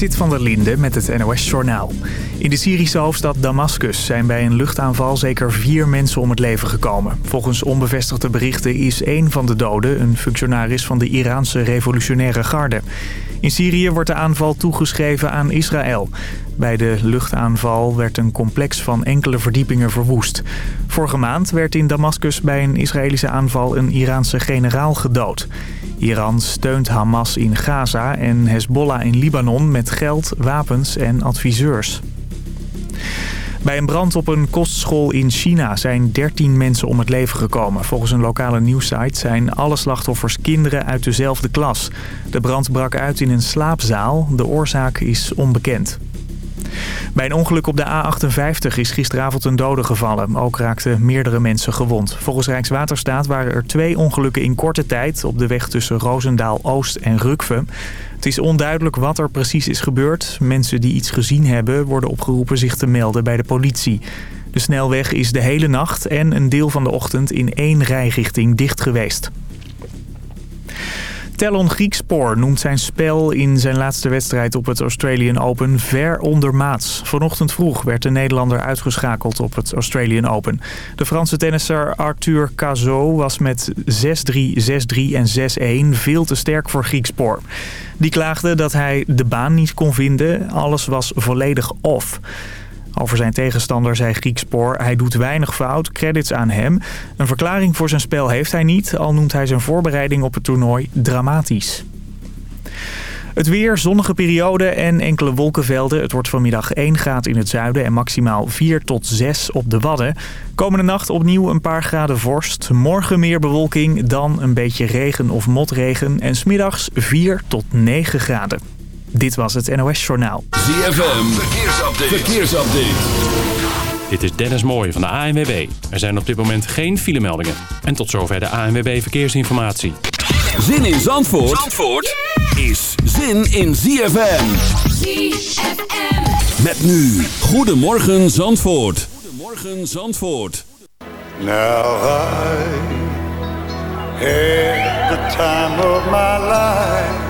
Zit van der Linde met het NOS-journaal. In de Syrische hoofdstad Damascus zijn bij een luchtaanval zeker vier mensen om het leven gekomen. Volgens onbevestigde berichten is één van de doden een functionaris van de Iraanse revolutionaire garde. In Syrië wordt de aanval toegeschreven aan Israël. Bij de luchtaanval werd een complex van enkele verdiepingen verwoest. Vorige maand werd in Damascus bij een Israëlische aanval een Iraanse generaal gedood. Iran steunt Hamas in Gaza en Hezbollah in Libanon met geld, wapens en adviseurs. Bij een brand op een kostschool in China zijn 13 mensen om het leven gekomen. Volgens een lokale nieuwssite zijn alle slachtoffers kinderen uit dezelfde klas. De brand brak uit in een slaapzaal. De oorzaak is onbekend. Bij een ongeluk op de A58 is gisteravond een dode gevallen. Ook raakten meerdere mensen gewond. Volgens Rijkswaterstaat waren er twee ongelukken in korte tijd... op de weg tussen Roosendaal-Oost en Rukve. Het is onduidelijk wat er precies is gebeurd. Mensen die iets gezien hebben worden opgeroepen zich te melden bij de politie. De snelweg is de hele nacht en een deel van de ochtend in één rijrichting dicht geweest. Tellon Griekspoor noemt zijn spel in zijn laatste wedstrijd op het Australian Open ver ondermaats. Vanochtend vroeg werd de Nederlander uitgeschakeld op het Australian Open. De Franse tennisser Arthur Cazot was met 6-3, 6-3 en 6-1 veel te sterk voor Griekspoor. Die klaagde dat hij de baan niet kon vinden. Alles was volledig off. Over zijn tegenstander zei Griekspoor, hij doet weinig fout, credits aan hem. Een verklaring voor zijn spel heeft hij niet, al noemt hij zijn voorbereiding op het toernooi dramatisch. Het weer, zonnige periode en enkele wolkenvelden. Het wordt vanmiddag 1 graad in het zuiden en maximaal 4 tot 6 op de Wadden. Komende nacht opnieuw een paar graden vorst. Morgen meer bewolking, dan een beetje regen of motregen. En smiddags 4 tot 9 graden. Dit was het NOS Journaal. ZFM, verkeersupdate. verkeersupdate. Dit is Dennis Mooij van de ANWB. Er zijn op dit moment geen filemeldingen. En tot zover de ANWB Verkeersinformatie. Zin in Zandvoort, Zandvoort is zin in ZFM. ZFM. Met nu, Goedemorgen Zandvoort. Goedemorgen Zandvoort. Now I had the time of my life.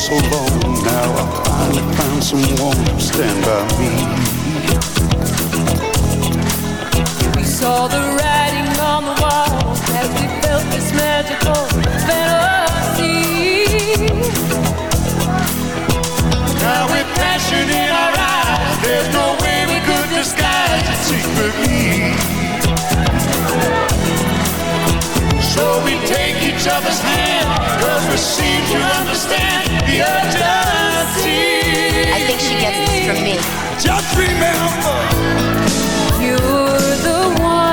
so long now. I finally found someone to stand by me. We saw the writing on the wall as we felt this magical fantasy. Now with passion in our eyes, there's no way we could disguise it secretly. So we take each other's hand, cause we seem to understand the urgency. I think she gets this from me. Just remember, You're the one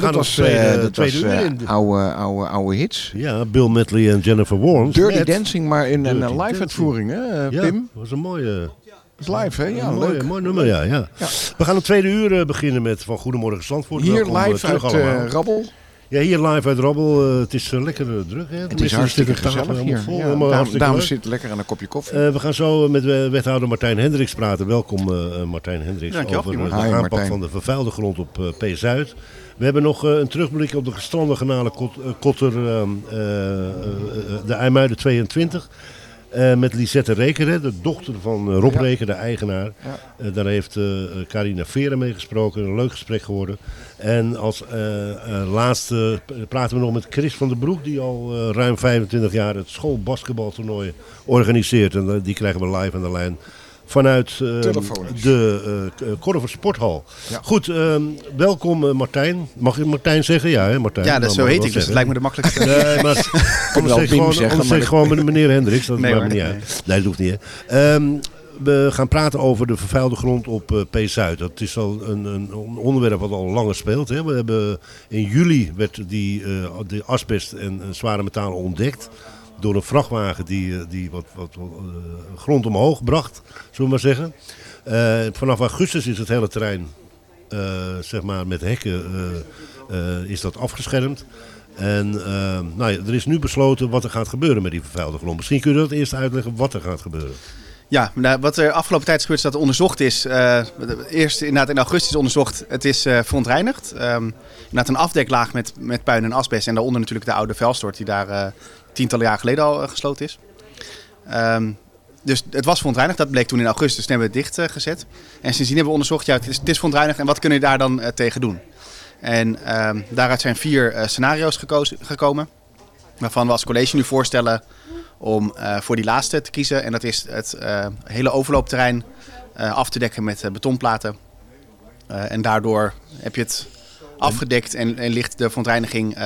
we gaan was, tweede- eh, dat tweede was uur in. oude, oude, oude hits. Ja, Bill Medley en Jennifer Warnes. Dirty met- Dancing, maar in een Dirty eh, live uitvoering, hè, eh, Ja, Pim? dat was een mooie... Dat is live, hè? Ja, een leuk. Mooi, mooi nummer, ja, ja. We gaan het tweede uur beginnen met van Goedemorgen Zandvoort. Hier Welkom, live terug uit allemaal. eh, Rabbel. Ja, hier live uit Rabbel. Het is lekker druk, hè? Het is hartstikke gezellig hier. vol. Ja, dames zitten lekker aan een kopje koffie. Eh, we gaan zo met wethouder Martijn Hendricks praten. Welkom Martijn Hendricks over de Hi, aanpak Martijn. van de vervuilde grond op P-Zuid. We hebben nog eh, een terugblik op de gestrande Kot, eh, Kotter, eh, eh, de IJmuiden 22. Eh, met Lisette Reker, hè, de dochter van Rob Ja. Reker, de eigenaar. Ja. Daar heeft eh Carina Veren mee gesproken. Een leuk gesprek geworden. En als laatste praten we nog met Chris van den Broek, die al ruim 25 jaar het schoolbasketbaltoernooi organiseert. En die krijgen we live aan de lijn vanuit eh, Telefonisch. de eh Korver Sporthal. Ja. Goed, ehm, welkom eh, Martijn. Mag ik Martijn zeggen? Ja, hè, Martijn. Ja, dat Dan zo heet ik, dus het lijkt me de makkelijkste. Nee, maar anders zeg gewoon, zeggen, anders maar zeg ik gewoon meneer Hendricks. Dat Nee, maakt hoor, niet nee. uit. Nee, dat hoeft niet. Hè. Ehm, we gaan praten over de vervuilde grond op eh, P-Zuid. Dat is al een, een onderwerp wat al langer speelt. Hè. We hebben, in juli werd die, eh, de asbest en zware metalen ontdekt. Door een vrachtwagen die, eh, die wat, wat, eh, grond omhoog bracht, zullen we maar zeggen. Eh, vanaf augustus is het hele terrein zeg maar met hekken is dat afgeschermd. En nou ja, er is nu besloten wat er gaat gebeuren met die vervuilde grond. Misschien kun je dat eerst uitleggen wat er gaat gebeuren. Ja, nou, wat er afgelopen tijd is gebeurd is dat er onderzocht is. eerst inderdaad in augustus onderzocht. Het is verontreinigd. Ehm inderdaad een afdeklaag met, met puin en asbest. En daaronder natuurlijk de oude vuilstort die daar tientallen jaar geleden al eh, gesloten is. Ehm, dus het was verontreinigd. Dat bleek toen in augustus. Toen hebben we het dicht gezet. En sindsdien hebben we onderzocht, ja, het is, verontreinigd. En wat kunnen we daar dan eh, tegen doen? En ehm, daaruit zijn vier eh, scenario's gekomen. Waarvan we als college nu voorstellen om voor die laatste te kiezen. En dat is het hele overloopterrein af te dekken met betonplaten. En daardoor heb je het afgedekt en, en ligt de verontreiniging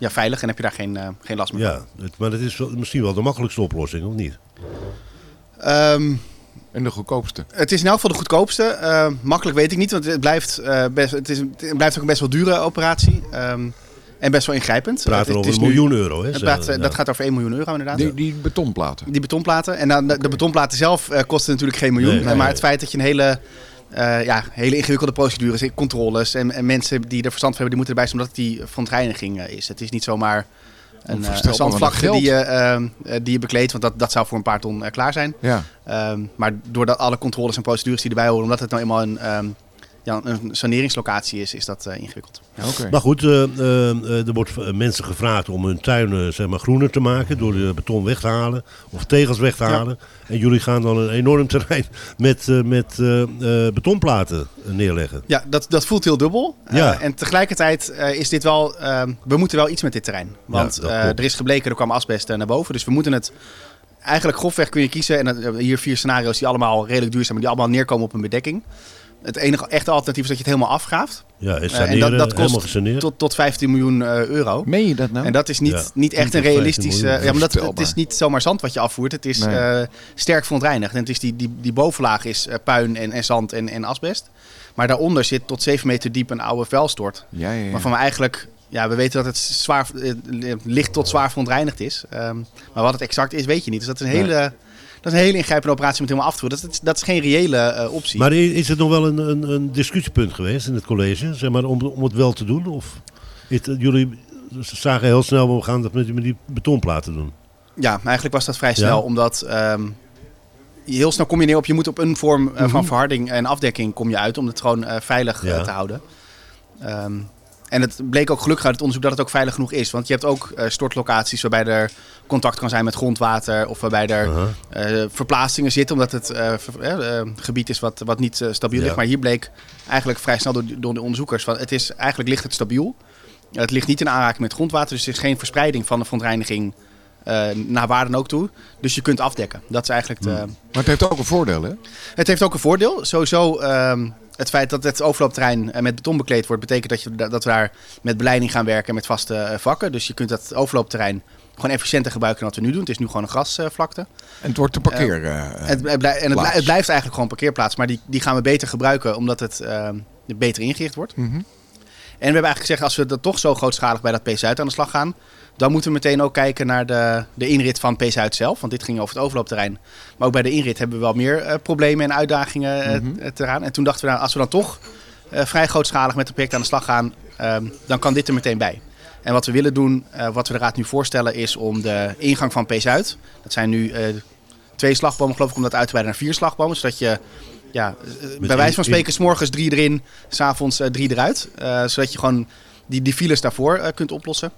ja, veilig en heb je daar geen, eh, geen last meer van. Ja, het, maar dat is misschien wel de makkelijkste oplossing, of niet? Ehm, En de goedkoopste. het is in elk geval de goedkoopste. Eh, makkelijk weet ik niet, want het blijft, eh, best, het is, het blijft ook een best wel dure operatie. Ehm, en best wel ingrijpend. We praten over een miljoen euro. Hè, praat, ja. Dat gaat over 1 miljoen euro inderdaad. Die, die betonplaten. Die betonplaten. En dan de, de betonplaten zelf eh, kosten natuurlijk geen miljoen. Nee, nee, maar nee. het feit dat je een hele, eh, ja, hele ingewikkelde procedures, controles en, en mensen die er verstand van hebben, die moeten erbij zijn omdat het die verontreiniging eh, is. Het is niet zomaar een, eh, een die je, eh, eh, die je bekleedt, want dat, dat zou voor een paar ton eh, klaar zijn. Ja. Ehm, maar doordat alle controles en procedures die erbij horen, omdat het nou eenmaal een, ehm, ja, een saneringslocatie is, is dat eh, ingewikkeld. Oké. Maar goed, eh, eh, eh, er wordt mensen gevraagd om hun tuinen zeg maar, groener te maken door de beton weg te halen of tegels weg te Ja. halen. En jullie gaan dan een enorm terrein met, eh, met betonplaten neerleggen. Ja, dat, dat voelt heel dubbel. Eh, Ja. en tegelijkertijd eh, is dit wel, ehm, we moeten wel iets met dit terrein. Want eh, er is gebleken, er kwam asbest naar boven. Dus we moeten het, eigenlijk grofweg kun je kiezen. En dat- hier vier scenario's die allemaal redelijk duur zijn, maar die allemaal neerkomen op een bedekking. Het enige echte alternatief is dat je het helemaal afgraaft. Ja, en Eh, saneren, en dat, dat helemaal kost gesaneerd. tot, tot 15 miljoen eh, euro. Meen je dat nou? En dat is niet, Ja, niet echt een tot 15 realistische. miljoen. Ja, maar dat, het is niet zomaar zand wat je afvoert. Het is Nee. eh, sterk verontreinigd. En het is die, die, die bovenlaag is eh, puin en, en zand en, en asbest. Maar daaronder zit tot 7 meter diep een oude vuilstort. ja, ja, ja. Waarvan we eigenlijk ja, we weten dat het zwaar, eh, licht tot zwaar verontreinigd is. Ehm, maar wat het exact is, weet je niet. Dus dat is een Nee. Dat is een hele ingrijpende operatie om het helemaal af te voeren. Dat is, dat is geen reële eh, optie. Maar is het nog wel een, een, een discussiepunt geweest in het college, zeg maar, om, om het wel te doen? Of het- jullie zagen heel snel, we gaan dat met, die- met die betonplaten doen? Ja, eigenlijk was dat vrij snel, Ja? omdat ehm, heel snel kom je neer op je moet op een vorm eh, van Mhm. verharding en afdekking kom je uit om het gewoon eh, veilig Ja. te houden. Ehm, en het bleek ook gelukkig uit het onderzoek dat het ook veilig genoeg is. Want je hebt ook eh, stortlocaties waarbij er contact kan zijn met grondwater of waarbij er eh, verplaatsingen zitten omdat het eh, gebied is wat, wat niet stabiel Ja. ligt. Maar hier bleek eigenlijk vrij snel door, door de onderzoekers van het is eigenlijk ligt het stabiel. Het ligt niet in aanraking met grondwater, dus er is geen verspreiding van de verontreiniging eh, naar waar dan ook toe. Dus je kunt afdekken. Dat is eigenlijk de, Maar het heeft ook een voordeel, hè? het heeft ook een voordeel. Sowieso ehm, het feit dat het overloopterrein eh, met beton bekleed wordt, betekent dat, je, dat we daar met beleiding gaan werken met vaste eh, vakken. Dus je kunt dat overloopterrein gewoon efficiënter gebruiken dan wat we nu doen. Het is nu gewoon een grasvlakte. En het wordt een parkeer. Eh, eh, het, het, blij- en het, blij- plaats. het blijft eigenlijk gewoon een parkeerplaats, maar die, die gaan we beter gebruiken omdat het ehm, beter ingericht wordt. Mhm. We hebben eigenlijk gezegd, als we dat toch zo grootschalig bij dat P-Zuid aan de slag gaan, dan moeten we meteen ook kijken naar de, de inrit van P-Zuid zelf. Want dit ging over het overloopterrein. Maar ook bij de inrit hebben we wel meer eh, problemen en uitdagingen eh, Mhm. t- eraan. En toen dachten we, nou, als we dan toch eh, vrij grootschalig met het project aan de slag gaan, ehm, dan kan dit er meteen bij. En wat we willen doen, eh, wat we de raad nu voorstellen, is om de ingang van P-Zuid, dat zijn nu eh, twee slagbomen geloof ik, om dat uit te breiden naar vier slagbomen. Zodat je ja, eh, bij wijze van spreken, 's morgens drie erin, s'avonds eh, drie eruit. Eh, zodat je gewoon die, die files daarvoor kunt oplossen.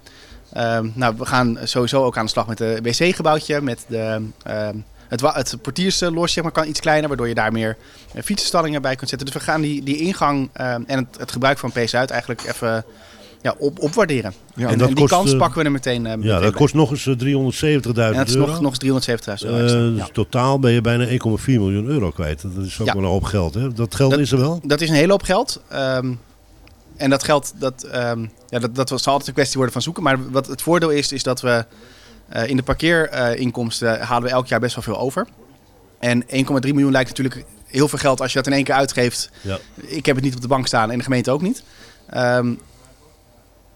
Ehm, nou, we gaan sowieso ook aan de slag met het wc-gebouwtje. Met de, ehm, het, het portierslosje zeg maar, kan iets kleiner, waardoor je daar meer fietsenstallingen bij kunt zetten. Dus we gaan die, die ingang ehm, en het, het gebruik van P-Zuid eigenlijk even ja, op, opwaarderen. Ja, en, en dat en die kost, kans eh, pakken we er meteen, eh, Ja, dat bij. kost nog eens eh, 370.000 En dat is euro. nog, nog eens 370.000 euro Ja. totaal ben je bijna 1,4 miljoen euro kwijt. Dat is ook Ja. wel een hoop geld. Hè? Dat geld Dat- is er wel. Dat is een hele hoop geld. Ehm, en dat geld, dat, ehm, ja, dat, dat zal altijd een kwestie worden van zoeken. Maar wat het voordeel is, is dat we in de parkeerinkomsten halen we elk jaar best wel veel over. En 1,3 miljoen lijkt natuurlijk heel veel geld als je dat in één keer uitgeeft. Ja. Ik heb het niet op de bank staan en de gemeente ook niet. Ehm,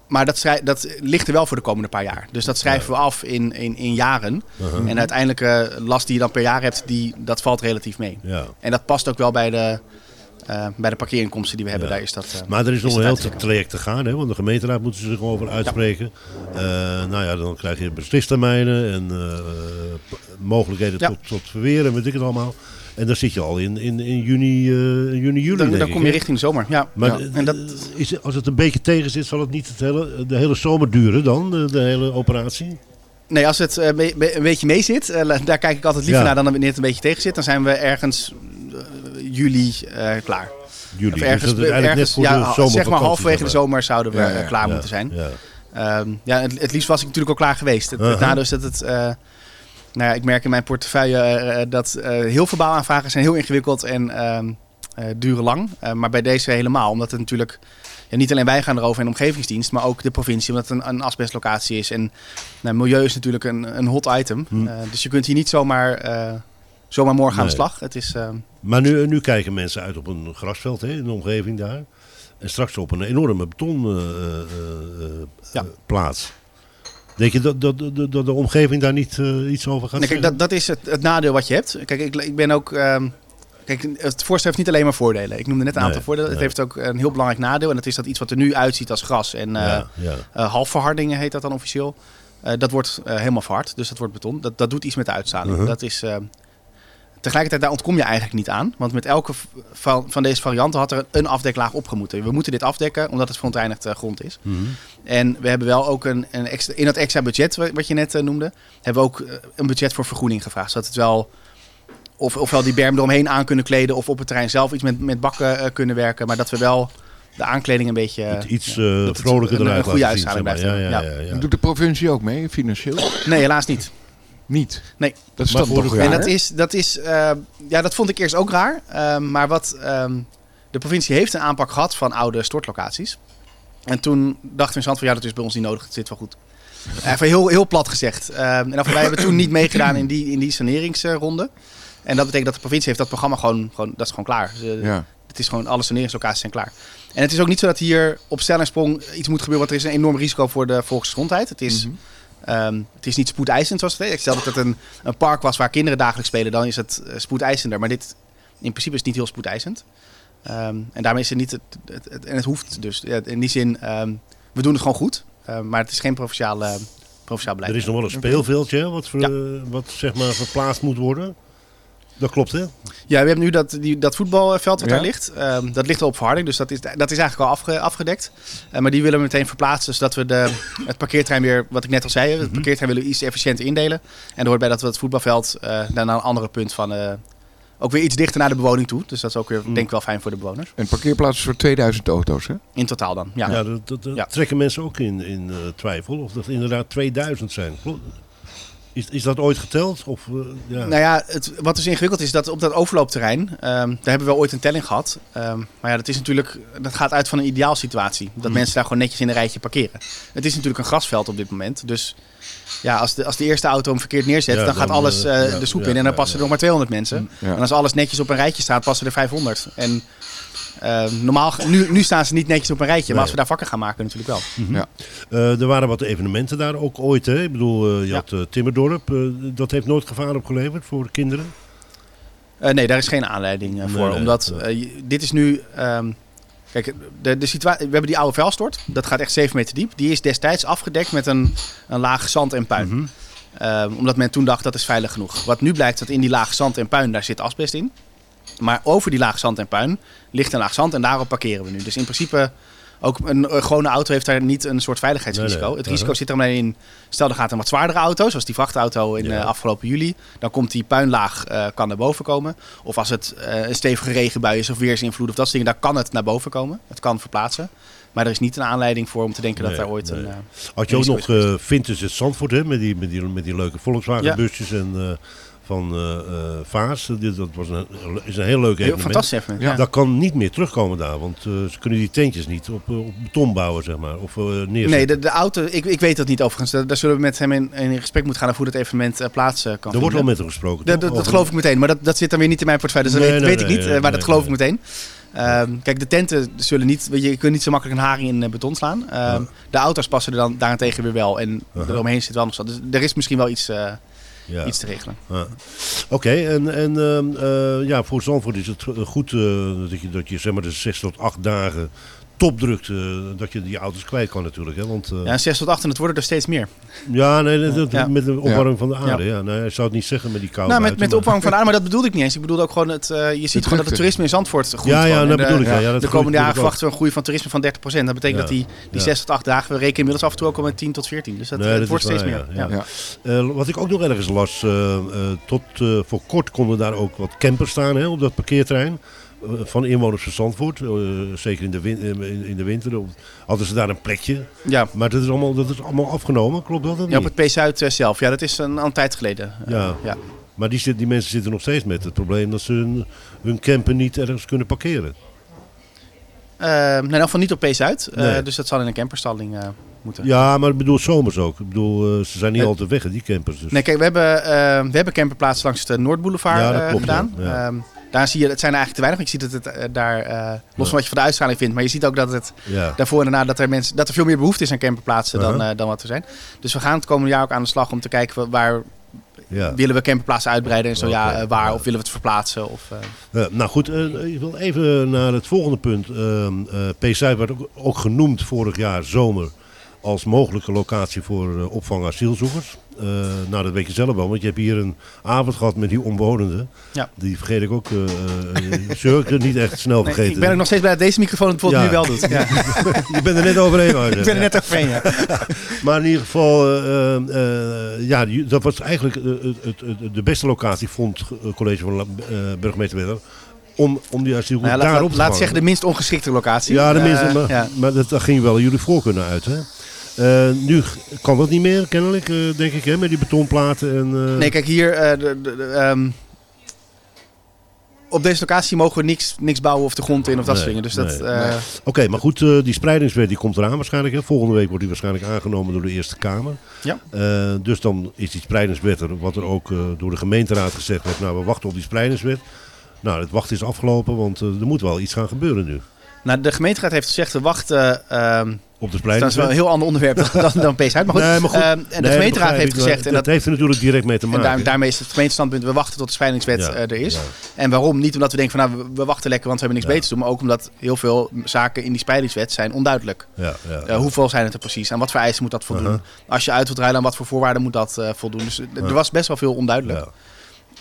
maar dat, schrij- dat ligt er wel voor de komende paar jaar. Dus dat schrijven we af in, in, in jaren. Uh-huh. En uiteindelijk eh, last die je dan per jaar hebt, die, dat valt relatief mee. Ja. En dat past ook wel bij de, eh, bij de parkeerinkomsten die we hebben. Ja. Daar is dat, eh, Maar er is nog een heel traject te gaan, hè? want de gemeenteraad moet zich over uitspreken. Eh, nou ja, dan krijg je beslistermijnen en mogelijkheden Ja. tot, tot verweren, weet ik het allemaal. En dan zit je al in, in, in juni, eh, juni, juli. Dan, dan kom je richting de zomer. Ja. Maar Ja. eh, En dat, is, als het een beetje tegen zit, zal het niet het hele, de hele zomer duren dan, de, de hele operatie? nee, als het eh, een beetje mee zit, eh, daar kijk ik altijd liever Ja. naar dan wanneer het een beetje tegen zit. Dan zijn we ergens eh, juli eh, klaar. Juli. Of Dus ergens, dat is eigenlijk ergens net voor ja, zeg maar halverwege de zomer zouden we Ja, eh, klaar moeten zijn. Ja. Ehm, ja, het, het liefst was ik natuurlijk al klaar geweest. Het, het nadeel is dat het... nou ja, ik merk in mijn portefeuille eh, eh, dat eh, heel veel bouwaanvragen zijn heel ingewikkeld en ehm, eh, duren lang. Maar bij deze helemaal, omdat het natuurlijk... Ja, niet alleen wij gaan erover en de omgevingsdienst, maar ook de provincie, omdat het een, een asbestlocatie is. En nou, milieu is natuurlijk een, een hot item. Hm. Dus je kunt hier niet zomaar, zomaar morgen aan de slag. Het is, ehm, Maar nu, nu kijken mensen uit op een grasveld hè, in de omgeving daar. En straks op een enorme betonplaats. Ja. Denk je dat, dat, dat, dat de omgeving daar niet eh, iets over gaat Nee, kijk, dat, dat is het, het nadeel wat je hebt. Kijk, ik, ik ben ook. ehm, kijk, het voorstel heeft niet alleen maar voordelen. Ik noemde net een aantal Nee, voordelen. nee. Het heeft ook een heel belangrijk nadeel. En dat is dat iets wat er nu uitziet als gras en eh ja, ja. eh, halfverhardingen heet dat dan officieel. Dat wordt helemaal verhard. Dus dat wordt beton. Dat, dat doet iets met de uitstraling. Mhm. Dat is. Tegelijkertijd, daar ontkom je eigenlijk niet aan. Want met elke van, van deze varianten had er een afdeklaag opgemoeten. We moeten dit afdekken, omdat het verontreinigd eh, grond is. Mhm. En we hebben wel ook een, een extra, in dat extra budget wa- wat je net eh, noemde, hebben we ook eh, een budget voor vergroening gevraagd. Zodat het wel, of, ofwel die berm eromheen aan kunnen kleden of op het terrein zelf iets met, met bakken kunnen werken. Maar dat we wel de aankleding een beetje... Iets ja, vrolijker een, eruit een goede laten zien, uitstraling zeg maar. blijft. Ja, hebben. ja, ja, Doet de provincie ook mee, financieel? Nee, helaas niet. Niet. Nee. Dat is voor toch raar, en dat is, dat is eh, ja, dat vond ik eerst ook raar. Ehm, maar wat, ehm, de provincie heeft een aanpak gehad van oude stortlocaties. En toen dachten we in Zand van ja, dat is bij ons niet nodig, het zit wel goed. Even heel, heel plat gezegd. Ehm, en wij hebben toen niet meegedaan in die, in die saneringsronde. En dat betekent dat de provincie heeft dat programma gewoon, gewoon dat is gewoon klaar. Ja. Het is gewoon, alle saneringslocaties zijn klaar. En het is ook niet zo dat hier op stel en sprong iets moet gebeuren, want er is een enorm risico voor de volksgezondheid. Het is, ehm, het is niet spoedeisend zoals het heet. Stel dat het een, een park was waar kinderen dagelijks spelen, dan is het eh, spoedeisender. Maar dit in principe is het niet heel spoedeisend. Ehm, en daarmee is het niet, het, het, het- en het hoeft dus. Ja, in die zin, ehm, we doen het gewoon goed. Maar het is geen provinciale, provinciaal beleid. Er is nog wel een speelveldje wat, ver- Ja. wat zeg maar verplaatst moet worden. Dat klopt hè? Ja, we hebben nu dat, die, dat voetbalveld wat Ja. daar ligt. Ehm, dat ligt al op verharding, dus dat is, dat is eigenlijk al afge- afgedekt. Eh, maar die willen we meteen verplaatsen, zodat we de, het parkeerterrein weer, wat ik net al zei, het parkeerterrein willen we iets efficiënter indelen. En er hoort bij dat we het voetbalveld eh, naar een andere punt van, eh, ook weer iets dichter naar de bewoning toe. Dus dat is ook weer, denk ik, wel fijn voor de bewoners. Een parkeerplaats voor 2000 auto's, hè? In totaal dan, ja. Ja, dat, dat, dat Ja. trekken mensen ook in, in twijfel. Of dat inderdaad 2000 zijn. Klopt. Is, is dat ooit geteld? Of, eh, ja. Nou ja, het, wat dus ingewikkeld is, dat op dat overloopterrein, ehm, daar hebben we ooit een telling gehad. Ehm, maar ja, dat is natuurlijk, dat gaat uit van een ideaalsituatie. Dat mensen daar gewoon netjes in een rijtje parkeren. Het is natuurlijk een grasveld op dit moment. Dus ja, als de, als de eerste auto hem verkeerd neerzet, Ja, dan, gaat alles ja, de soep in en dan passen er nog maar 200 mensen. Ja. En als alles netjes op een rijtje staat, passen er 500. En eh, normaal, nu, nu staan ze niet netjes op een rijtje, maar als we daar vakken gaan maken, natuurlijk wel. Ja. Eh, er waren wat evenementen daar ook ooit. Hè? Ik bedoel, eh, je Ja. had eh, Timmerdorp. dat heeft nooit gevaar opgeleverd voor de kinderen. Eh, nee, daar is geen aanleiding voor. Nee, omdat dit is nu. ehm, kijk, de, de situatie. We hebben die oude vuilstort. Dat gaat echt 7 meter diep. Die is destijds afgedekt met een, een laag zand en puin. Mhm. Ehm, omdat men toen dacht dat is veilig genoeg. Wat nu blijkt dat in die laag zand en puin daar zit asbest in. Maar over die laag zand en puin ligt een laag zand en daarop parkeren we nu. Dus in principe. Ook een, een gewone auto heeft daar niet een soort veiligheidsrisico. Nee, nee. Het risico zit er alleen in. Stel, er gaat een wat zwaardere auto, zoals die vrachtauto in Ja. eh, afgelopen juli. Dan komt die puinlaag eh, kan naar boven komen. Of als het eh, een stevige regenbui is of weersinvloed of dat soort dingen, dan kan het naar boven komen. Het kan verplaatsen. Maar er is niet een aanleiding voor om te denken Nee, dat daar ooit een. Had je ook nog Vintage het Zandvoort hè? Met, die, met, die, met die leuke Volkswagen-busjes en eh, van eh eh, Vaas. Dit- Dat was een, is een heel leuk heel evenement. fantastisch. Ja. Dat kan niet meer terugkomen daar, want eh, ze kunnen die tentjes niet op, op beton bouwen, zeg maar. Of eh, neerzetten. Nee, de, de auto, ik, ik weet dat niet overigens. Daar, daar zullen we met hem in, in gesprek moeten gaan over hoe dat evenement eh, plaats kan er wordt wel vinden. met hem gesproken. Dat, dat, geloof ik meteen, maar dat, dat zit dan weer niet in mijn portefeuille. Dus dat Nee, weet, nee, weet ik niet, nee, maar nee, dat geloof nee. ik meteen. Ehm, kijk, de tenten zullen niet, weet je, je kunt niet zo makkelijk een haring in beton slaan. Ehm, De auto's passen er dan daarentegen weer wel en Uh-huh. eromheen zit wel nog zo. Dus er is misschien wel iets, eh, Ja. iets te regelen. Ja. Oké, en, en ehm, eh, ja, voor Zandvoort is het eh, goed eh, dat, je, dat je zeg maar de zes tot acht dagen top drukt. eh, dat je die auto's kwijt kan natuurlijk. Hè? Want, eh, Ja, en 6 tot 8 en het worden er steeds meer. ja, nee, dat, dat- Ja. met de opwarming van de aarde. Ja. Nee, ik zou het niet zeggen met die kou Nou, met, buiten, met de maar- opwarming van de aarde, maar dat bedoelde ik niet eens. Ik bedoelde ook gewoon, het, eh, je ziet gewoon dat het toerisme in Zandvoort groeit. Ja, ja, dat bedoel ik. Ja, ja, dat de komende jaren verwachten we een groei van toerisme van 30%. Dat betekent Ja. dat die, die Ja. 6 tot 8 dagen, we rekenen inmiddels af en toe ook al met 10 tot 14. Dus dat, Nee, het dat wordt steeds waar, meer. ja, Ja. Ja. Eh, wat ik ook nog ergens las, eh, eh, tot voor kort konden daar ook wat campers staan hè, op dat parkeerterrein. Van inwoners van Zandvoort. eh, zeker in de, win- eh, in, in de winter. Hadden ze daar een plekje. Ja. Maar dat is allemaal, dat is allemaal afgenomen, klopt dat? of Ja, op het P-Zuid eh, zelf. Ja, dat is een, een tijd geleden. Ja. ja. Maar die, die mensen zitten nog steeds met het probleem dat ze hun, hun camper niet ergens kunnen parkeren. Nou, in ieder geval niet op. Eh, Nee. dus dat zal in een camperstalling moeten. Ja, maar ik bedoel zomers ook. Ik bedoel, ze zijn niet altijd weg, die campers. Dus. Nee, kijk, we hebben, we hebben camperplaatsen langs de Noordboulevard Ja, dat klopt, gedaan. ja. Ehm, daar zie je, het zijn er eigenlijk te weinig. Je ziet dat het eh, daar, eh, los van wat je van de uitstraling vindt, maar je ziet ook dat het ja. daarvoor en daarna dat er, mensen, dat er veel meer behoefte is aan camperplaatsen dan, Uh-huh. eh, dan wat er zijn. Dus we gaan het komende jaar ook aan de slag om te kijken waar ja. willen we camperplaatsen uitbreiden en zo ja, waar of willen we het verplaatsen. Of, nou goed, eh, ik wil even naar het volgende punt. Ehm eh P-Zuid werd ook, ook genoemd vorig jaar zomer als mogelijke locatie voor eh, opvang asielzoekers. Eh, nou, dat weet je zelf wel, want je hebt hier een avond gehad met die omwonenden. Ja. Die vergeet ik ook, ik het niet echt snel nee, vergeten. ik ben ook nog steeds blij dat deze microfoon het bijvoorbeeld Ja. nu wel doet. Ja. Je bent er net overheen. ik ben er net overheen, ja. Maar in ieder geval, ja, dat was eigenlijk de beste locatie, vond het college van burgemeester Wedder, om, om die asielzoekers Nou ja, laat, daarop laat, te laat vangen. zeggen de minst ongeschikte locatie. Ja, de minste, maar, ja. maar dat, daar ging wel jullie voorkeur naar uit, hè? Eh, nu kan dat niet meer, kennelijk, eh, denk ik, hè, met die betonplaten en... eh, Nee, kijk hier. de, de, ehm, op deze locatie mogen we niks, niks bouwen of de grond in of dat Nee, soort dingen. Dus dat, nee. Oké, maar goed, die spreidingswet die komt eraan waarschijnlijk. Hè? Volgende week wordt die waarschijnlijk aangenomen door de Eerste Kamer. Ja. Dus dan is die spreidingswet er, wat er ook door de gemeenteraad gezegd werd. Nou, we wachten op die spreidingswet. Nou, het wachten is afgelopen, want er moet wel iets gaan gebeuren nu. Nou, de gemeenteraad heeft gezegd, we wachten... ehm, Op de dat is wel een heel ander onderwerp dan, dan, PSH. Maar goed, Nee, maar goed. ehm, en de Nee, dat gemeenteraad heeft ik, gezegd... En dat, dat, heeft er natuurlijk direct mee te en maken. daar, daarmee is het gemeentestandpunt, we wachten tot de spreidingswet Ja, eh, er is. ja. En waarom? Niet omdat we denken van, nou, we, wachten lekker, want we hebben niks beters te doen. Maar ook omdat heel veel zaken in die spreidingswet zijn onduidelijk. Ja, ja, Eh, hoeveel zijn het er precies? En wat voor eisen moet dat voldoen? Uh-huh. Als je uit wilt ruilen, aan wat voor voorwaarden moet dat eh, voldoen? Dus er was best wel veel onduidelijk.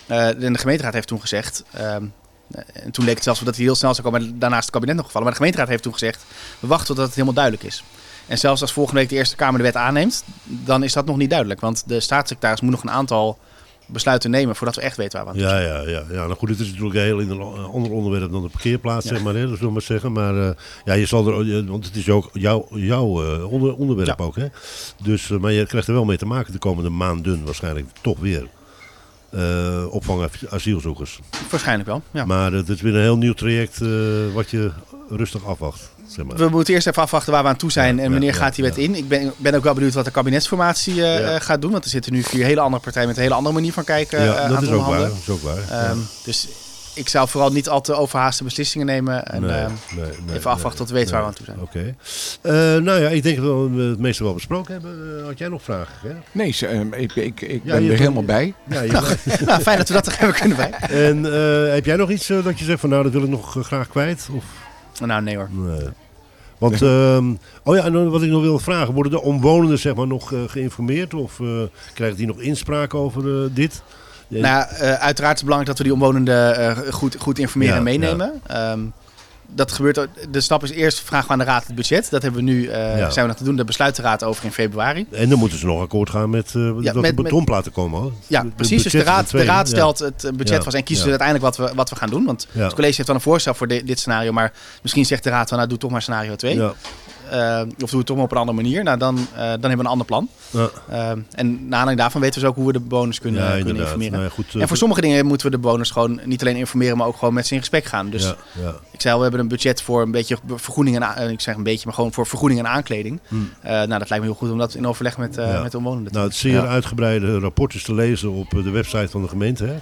En de gemeenteraad heeft toen gezegd... ehm, en toen leek het zelfs dat hij heel snel zou komen, maar daarna is het kabinet nog gevallen. Maar de gemeenteraad heeft toen gezegd, we wachten tot het helemaal duidelijk is. En zelfs als volgende week de Eerste Kamer de wet aanneemt, dan is dat nog niet duidelijk. Want de staatssecretaris moet nog een aantal besluiten nemen voordat we echt weten waar we aan Ja, ja, ja, ja. Nou goed, het is natuurlijk een heel een ander onderwerp dan de parkeerplaats, zeg maar. Hè, dat zullen we maar zeggen. Maar eh, ja, je zal er, want het is ook jouw, eh, onder, onderwerp Ja. ook, hè. Dus, eh, maar je krijgt er wel mee te maken de komende maanden waarschijnlijk toch weer. Eh opvang asielzoekers. Waarschijnlijk wel, ja. Maar het is weer een heel nieuw traject eh, wat je rustig afwacht. Zeg maar. We moeten eerst even afwachten waar we aan toe zijn Ja, en wanneer ja, gaat die wet in. Ik ben, ben ook wel benieuwd wat de kabinetsformatie eh, gaat doen. Want er zitten nu vier hele andere partijen met een hele andere manier van kijken ja, aan dat het is ook waar. Dat is ook waar. Ehm, Dus ik zou vooral niet al te overhaaste beslissingen nemen. En, Nee, ehm, nee, nee, even afwachten tot we weten waar we aan toe zijn. Oké. Eh, nou ja, ik denk dat we het meeste wel besproken hebben. Eh, had jij nog vragen? Hè? Nee, ze- ehm, ik, ik, ik Ja, ben je- er helemaal bij. Ja, je nou, fijn dat we dat er hebben kunnen bij. En eh, heb jij nog iets dat je zegt van nou dat wil ik nog graag kwijt? Of? Nou, nee hoor. Nee. Want, ehm, oh ja, en wat ik nog wil vragen, worden de omwonenden zeg maar nog geïnformeerd of eh, krijgen die nog inspraak over dit? Nou ja, eh, uiteraard is het belangrijk dat we die omwonenden eh, goed, goed informeren Ja, en meenemen. Ehm, dat gebeurt, de stap is eerst vragen we aan de raad het budget. Dat hebben we nu, Ja. zijn we nog te doen. Daar besluit de raad over in februari. En dan moeten ze nog akkoord gaan met eh dat met- de met- beton laten komen. Hoor. Ja, De precies. Dus de budget is raad, de raad ja. stelt het budget Ja, vast en kiezen ja. ze uiteindelijk wat we, wat we gaan doen. Want Ja. het college heeft dan een voorstel voor di- dit scenario. Maar misschien zegt de raad van nou doe toch maar scenario 2. Eh, of doe het toch maar op een andere manier. Nou, dan, eh, dan hebben we een ander plan. Ja. Eh, en na aanleiding daarvan weten we dus ook hoe we de bewoners kunnen, Ja, kunnen informeren. Nou ja, goed, en voor sommige dingen moeten we de bewoners gewoon niet alleen informeren, maar ook gewoon met ze in gesprek gaan. Dus Ja, ja. ik zei al, we hebben een budget voor een beetje vergoeding en ik zeg een beetje, maar gewoon voor vergoeding en aankleding. Hmm. Nou, dat lijkt me heel goed om dat in overleg met, met de omwonenden te Nou, het zeer uitgebreide rapport is te lezen op de website van de gemeente. Hè?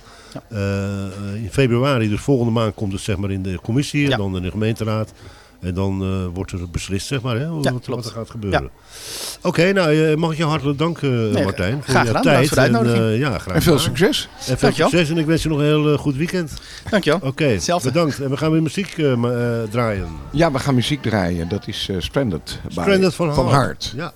In februari, dus volgende maand, komt het zeg maar in de commissie en Ja. dan in de gemeenteraad. En dan eh, wordt er beslist, zeg maar, hè, Ja, wat, er gaat gebeuren. Oké, nou, eh, mag ik je hartelijk danken, Nee, Martijn, voor graag gedaan. tijd. Voor de En, uitnodiging. eh, ja, graag En veel succes. En veel succes en ik wens je nog een heel eh, goed weekend. Dankjewel. Oké, Hetzelfde. bedankt. En we gaan weer muziek eh, eh, draaien. Ja, we gaan muziek draaien. Dat is eh Stranded. Stranded van van. Hart. Ja.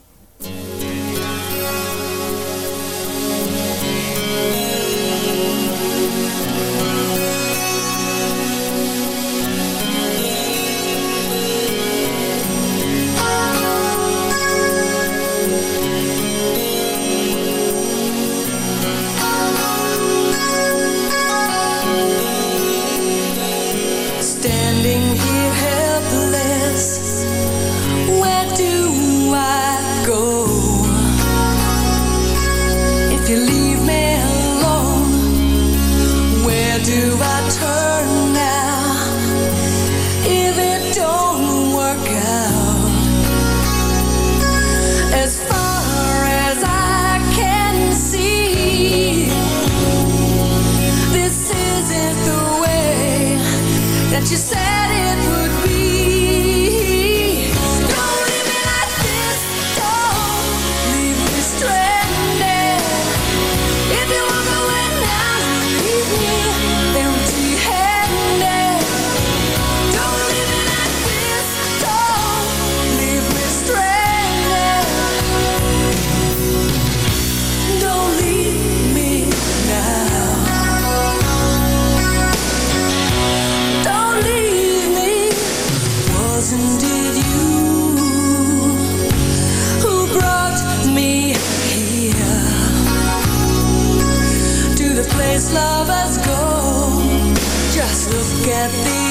be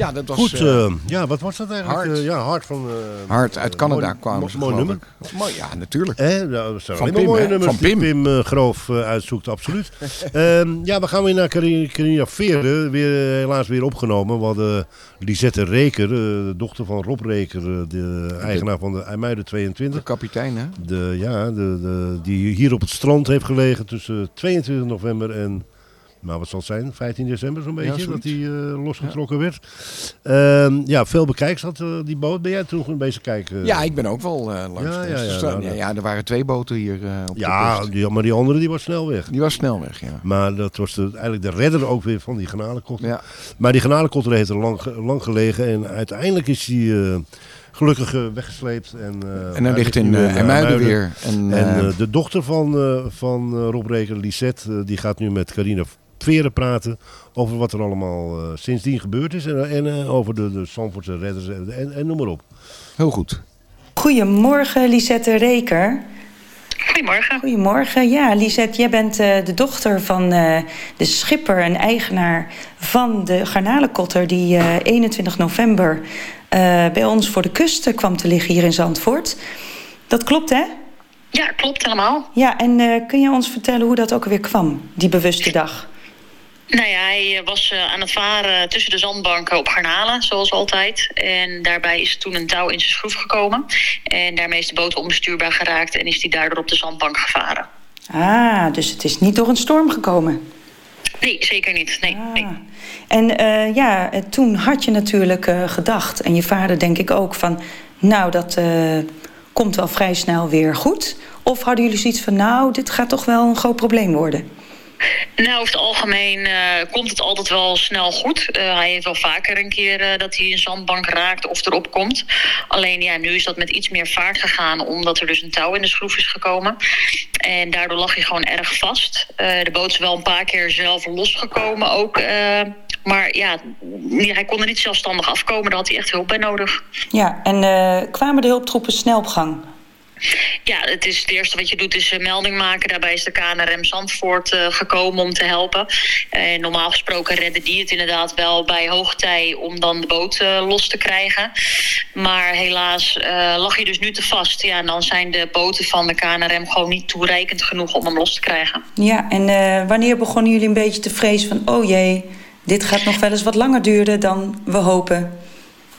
Ja, dat was... Goed, eh, eh, ja, wat was dat eigenlijk? Hard. Eh, ja, Hard van... eh, Hard uit Canada mooi- kwamen ze, Mooi nummer. Mooi, ja, natuurlijk. Hè? Nou, dat zijn Van alleen maar Pim, mooie nummers Van die Pim. Pim eh, Groof eh, uitzoekt, absoluut. Ehm, ja, we gaan weer naar Carina, Veerde, weer, eh, helaas weer opgenomen. We hadden Lisette Reker, eh, de dochter van Rob Reker, eh, de eigenaar van de IJmuiden 22. De kapitein, hè? De, ja, de, de, die hier op het strand heeft gelegen tussen 22 november en, nou wat zal het zijn, 15 december zo'n beetje, dat hij eh, losgetrokken werd. Ehm, ja, veel bekijks had eh, die boot. Ben jij toen een beetje kijken? Ja, ik ben ook wel eh, langs Ja, ja, ja, Dus, nou, ja, ja, er waren twee boten hier op Ja, de die, maar die andere die was snel weg. Die was snel weg, ja. Maar dat was de, eigenlijk de redder ook weer van die granalenkotter. Ja. Maar die granalenkotter heeft er lang, lang gelegen en uiteindelijk is die gelukkig weggesleept. En, eh, En hij ligt in nu eh, IJmuiden weer. En, En de dochter van, van Rob Reker, Lisette, die gaat nu met Carina Veren praten over wat er allemaal eh, sindsdien gebeurd is. En, en eh, over de, de Zandvoortse redders en, en, en noem maar op. heel goed. Goedemorgen, Lisette Reker. Goedemorgen. Goedemorgen. Ja, Lisette, jij bent eh, de dochter van eh, de schipper en eigenaar van de garnalenkotter... die eh, 21 november eh, bij ons voor de kust kwam te liggen hier in Zandvoort. Dat klopt, hè? Ja, klopt helemaal. Ja, en eh, kun je ons vertellen hoe dat ook alweer kwam, die bewuste dag? Nou ja, hij eh, was eh, aan het varen tussen de zandbanken op garnalen, zoals altijd. En daarbij is toen een touw in zijn schroef gekomen. En daarmee is de boot onbestuurbaar geraakt en is hij daardoor op de zandbank gevaren. Ah, dus het is niet door een storm gekomen. Nee, zeker niet. Nee, nee. En eh, ja, toen had je natuurlijk gedacht, en je vader denk ik ook, van... nou, dat komt wel vrij snel weer goed. Of hadden jullie zoiets van, nou, dit gaat toch wel een groot probleem worden? Nou, over het algemeen eh, komt het altijd wel snel goed. Eh, hij heeft wel vaker een keer eh, dat hij een zandbank raakt of erop komt. Alleen ja, nu is dat met iets meer vaart gegaan... omdat er dus een touw in de schroef is gekomen. En daardoor lag hij gewoon erg vast. De boot is wel een paar keer zelf losgekomen ook... maar ja, hij kon er niet zelfstandig afkomen. Daar had hij echt hulp bij nodig. Ja, en kwamen de hulptroepen snel op gang? Ja, het, is het eerste wat je doet is een melding maken. Daarbij is de KNRM Zandvoort eh, gekomen om te helpen. En normaal gesproken redden die het inderdaad wel bij hoogtij... om dan de boot eh, los te krijgen. Maar helaas eh, lag hij dus nu te vast. Ja, en dan zijn de boten van de KNRM gewoon niet toereikend genoeg... om hem los te krijgen. Ja, en eh, wanneer begonnen jullie een beetje te vrezen van... oh jee, dit gaat nog wel eens wat langer duren dan we hopen?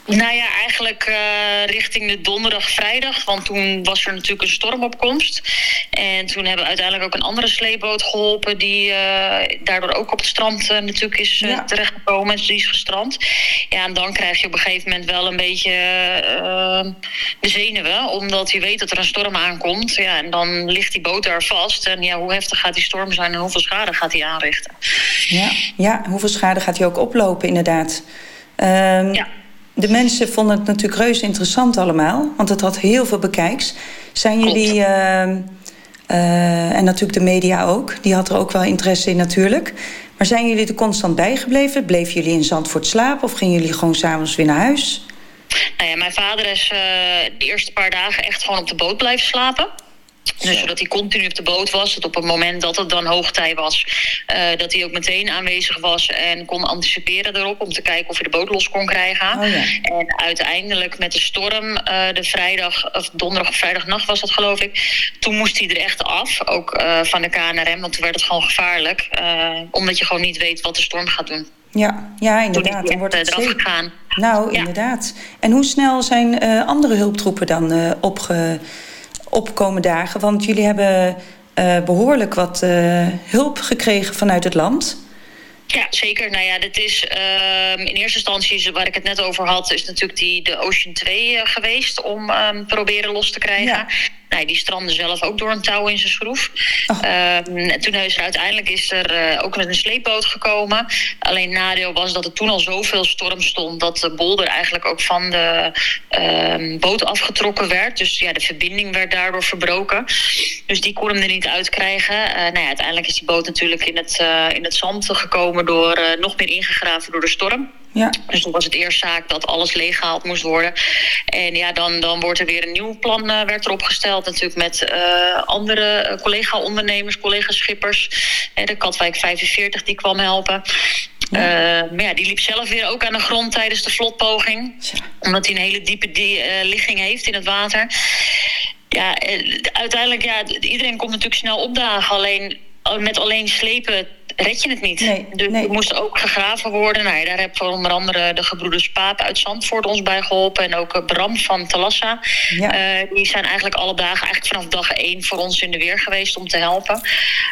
Nou ja, eigenlijk eh, richting de donderdag, vrijdag. Want toen was er natuurlijk een stormopkomst. En toen hebben we uiteindelijk ook een andere sleepboot geholpen... die eh, daardoor ook op het strand eh, natuurlijk is terechtgekomen. Dus die is gestrand. Ja, en dan krijg je op een gegeven moment wel een beetje de zenuwen. Omdat je weet dat er een storm aankomt. Ja, en dan ligt die boot daar vast. En ja, hoe heftig gaat die storm zijn en hoeveel schade gaat die aanrichten? Ja, ja hoeveel schade gaat hij ook oplopen, inderdaad. Ehm, De mensen vonden het natuurlijk reuze interessant allemaal, want het had heel veel bekijks. Zijn jullie, ehm, eh, en natuurlijk de media ook, die had er ook wel interesse in natuurlijk. Maar zijn jullie er constant bijgebleven? Bleven jullie in Zandvoort slapen of gingen jullie gewoon s'avonds weer naar huis? Nou ja, mijn vader is eh, de eerste paar dagen echt gewoon op de boot blijven slapen. Dus zodat hij continu op de boot was. Dat op het moment dat het dan hoogtij was, eh, dat hij ook meteen aanwezig was en kon anticiperen erop om te kijken of hij de boot los kon krijgen. Oh ja. En uiteindelijk met de storm, eh, de vrijdag, of donderdag of vrijdagnacht was dat geloof ik. Toen moest hij er echt af, ook eh, van de KNRM, want toen werd het gewoon gevaarlijk. omdat je gewoon niet weet wat de storm gaat doen. Ja, ja Toen inderdaad. Dan hij wordt het eraf zeker. gegaan. Nou, inderdaad. En hoe snel zijn andere hulptroepen dan opge, opkomen dagen? Want jullie hebben eh, behoorlijk wat eh, hulp gekregen vanuit het land. Ja, zeker. Nou ja, dit is ehm, in eerste instantie, waar ik het net over had, is natuurlijk die, de Ocean 2 eh, geweest om ehm, proberen los te krijgen. Nou, die strandde zelf ook door een touw in zijn schroef. Ehm, en toen is er uiteindelijk is er eh, ook met een sleepboot gekomen. Alleen nadeel was dat er toen al zoveel storm stond dat de bolder eigenlijk ook van de ehm, boot afgetrokken werd. Dus ja, de verbinding werd daardoor verbroken. Dus die kon hem er niet uitkrijgen. Eh nou ja, uiteindelijk is die boot natuurlijk in het, eh, in het zand gekomen door nog meer ingegraven door de storm. Ja. Dus toen was het eerst zaak dat alles leeggehaald moest worden. En ja, dan, dan wordt er weer een nieuw plan eh, werd erop gesteld. Natuurlijk met eh, andere eh, collega-ondernemers, collega-schippers. Eh, de Katwijk 45 die kwam helpen. Maar ja, die liep zelf weer ook aan de grond tijdens de vlotpoging. Omdat hij een hele diepe die, eh, ligging heeft in het water. Ja, uiteindelijk, ja, iedereen komt natuurlijk snel opdagen. Alleen met alleen slepen red je het niet. dus er moest ook gegraven worden. Nou, ja, daar hebben onder andere de gebroeders Paap uit Zandvoort ons bij geholpen. En ook eh, Bram van Talassa. Eh, die zijn eigenlijk alle dagen, eigenlijk vanaf dag één, voor ons in de weer geweest om te helpen.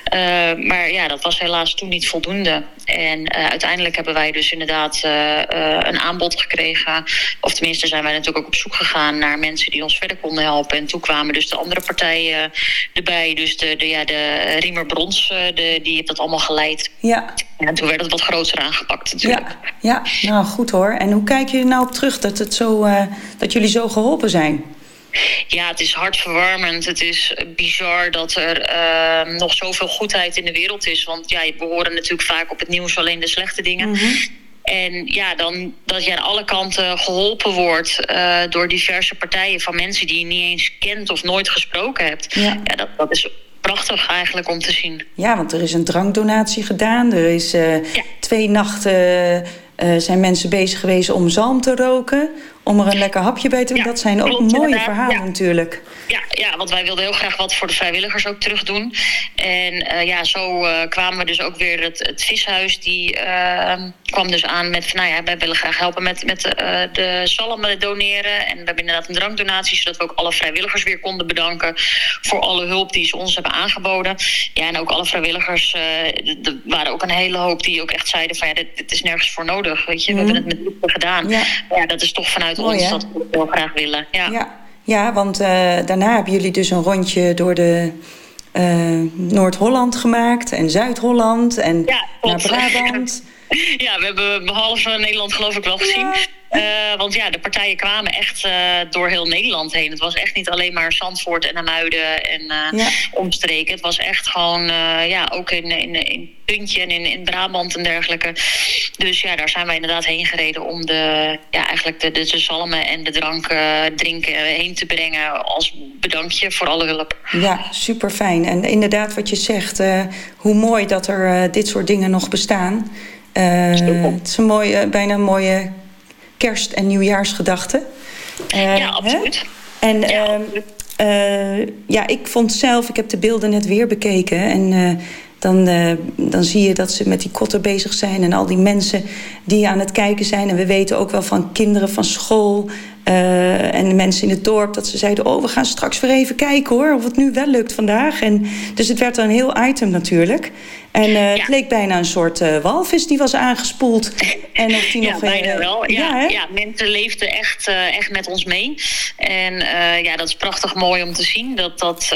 Eh, maar ja, dat was helaas toen niet voldoende. En uiteindelijk hebben wij dus inderdaad een aanbod gekregen. Of tenminste zijn wij natuurlijk ook op zoek gegaan naar mensen die ons verder konden helpen. En toen kwamen dus de andere partijen erbij. Dus de, de, ja, de Riemer Brons, de, die heeft dat allemaal geleid ja. En toen werd het wat groter aangepakt natuurlijk. Ja, ja. nou goed hoor. En hoe kijk je er nou op terug dat, het zo, uh, dat jullie zo geholpen zijn? Ja, het is hartverwarmend. Het is bizar dat er uh, nog zoveel goedheid in de wereld is. Want ja, we horen natuurlijk vaak op het nieuws alleen de slechte dingen. Mhm. En ja, dan dat je aan alle kanten geholpen wordt uh, door diverse partijen van mensen die je niet eens kent of nooit gesproken hebt. Ja. ja dat, dat is prachtig eigenlijk om te zien. Ja, want er is een drankdonatie gedaan. Er is uh, twee nachten uh, zijn mensen bezig geweest om zalm te roken. Om er een lekker hapje bij te doen. dat zijn ook klopt, mooie inderdaad. verhalen Ja. natuurlijk. Ja, ja, want wij wilden heel graag wat voor de vrijwilligers ook terug doen. En eh, ja, zo eh, kwamen we dus ook weer het, het vishuis. Die eh, kwam dus aan met van, nou ja, wij willen graag helpen met, met de zalmen doneren. En we hebben inderdaad een drankdonatie, zodat we ook alle vrijwilligers weer konden bedanken voor alle hulp die ze ons hebben aangeboden. Ja, en ook alle vrijwilligers, er waren ook een hele hoop die ook echt zeiden van ja, dit, dit is nergens voor nodig. Weet je, we hebben het met gedaan. Ja. Maar ja, dat is toch vanuit Mooi, ons hè? dat we het heel graag willen. Ja. Ja, ja want eh, daarna hebben jullie dus een rondje door de eh, Noord-Holland gemaakt. En Zuid-Holland en naar. Brabant. Ja, we hebben behalve Nederland geloof ik wel gezien. Eh, want ja, de partijen kwamen echt eh, door heel Nederland heen. Het was echt niet alleen maar Zandvoort en Amuiden en eh, Ja. omstreken. Het was echt gewoon, ja, ook in, in, in Puntje en in, in Brabant en dergelijke. Dus ja, daar zijn wij inderdaad heen gereden om de, ja, eigenlijk de, de, de zalmen en de drank drinken heen te brengen als bedankje voor alle hulp. Ja, super fijn. En inderdaad, wat je zegt, hoe mooi dat er dit soort dingen nog bestaan. Het is een mooie, bijna een mooie kerst- en nieuwjaarsgedachte. Eh, ja, absoluut. hè? En ehm, eh, ja, ik vond zelf, ik heb de beelden net weer bekeken. En eh, dan, eh, dan zie je dat ze met die kotten bezig zijn. En al die mensen die aan het kijken zijn. En we weten ook wel van kinderen van school. Eh, en de mensen in het dorp dat ze zeiden: Oh, we gaan straks weer even kijken hoor. Of het nu wel lukt vandaag. En, dus het werd een heel item natuurlijk. En eh, het leek bijna een soort eh, walvis die was aangespoeld. En of die ja, nog. bijna wel. Ja, hè? ja, mensen leefden echt, echt met ons mee. En ja, dat is prachtig mooi om te zien. Dat, dat,